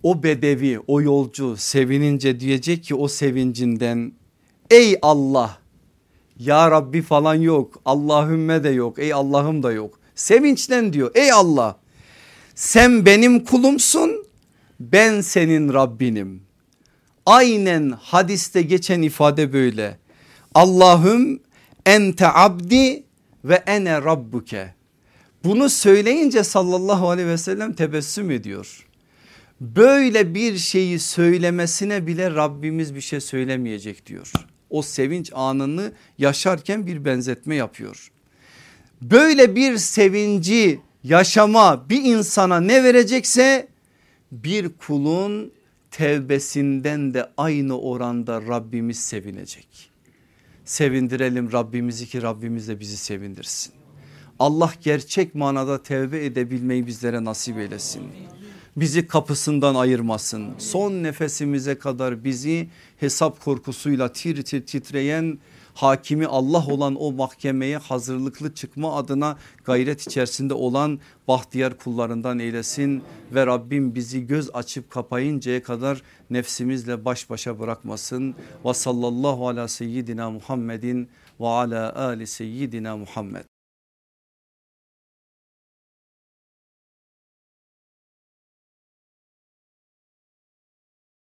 o bedevi o yolcu sevinince diyecek ki o sevincinden ey Allah ya Rabbi falan yok Allahümme de yok ey Allah'ım da yok. Sevinçten diyor ey Allah sen benim kulumsun ben senin Rabbinim. Aynen hadiste geçen ifade böyle. Allahüm ente abdi ve ene rabbuke. Bunu söyleyince sallallahu aleyhi ve sellem tebessüm ediyor. Böyle bir şeyi söylemesine bile Rabbimiz bir şey söylemeyecek diyor. O sevinç anını yaşarken bir benzetme yapıyor. Böyle bir sevinci yaşama bir insana ne verecekse bir kulun tevbesinden de aynı oranda Rabbimiz sevinecek sevindirelim Rabbimizi ki Rabbimiz de bizi sevindirsin. Allah gerçek manada tevbe edebilmeyi bizlere nasip eylesin. Bizi kapısından ayırmasın. Son nefesimize kadar bizi hesap korkusuyla tir tir titreyen hakimi Allah olan o mahkemeye hazırlıklı çıkma adına gayret içerisinde olan bahtiyar kullarından eylesin ve Rabbim bizi göz açıp kapayıncaya kadar nefsimizle baş başa bırakmasın. Ve sallallahu ala seyyidina Muhammedin ve ala ali seyyidina Muhammed.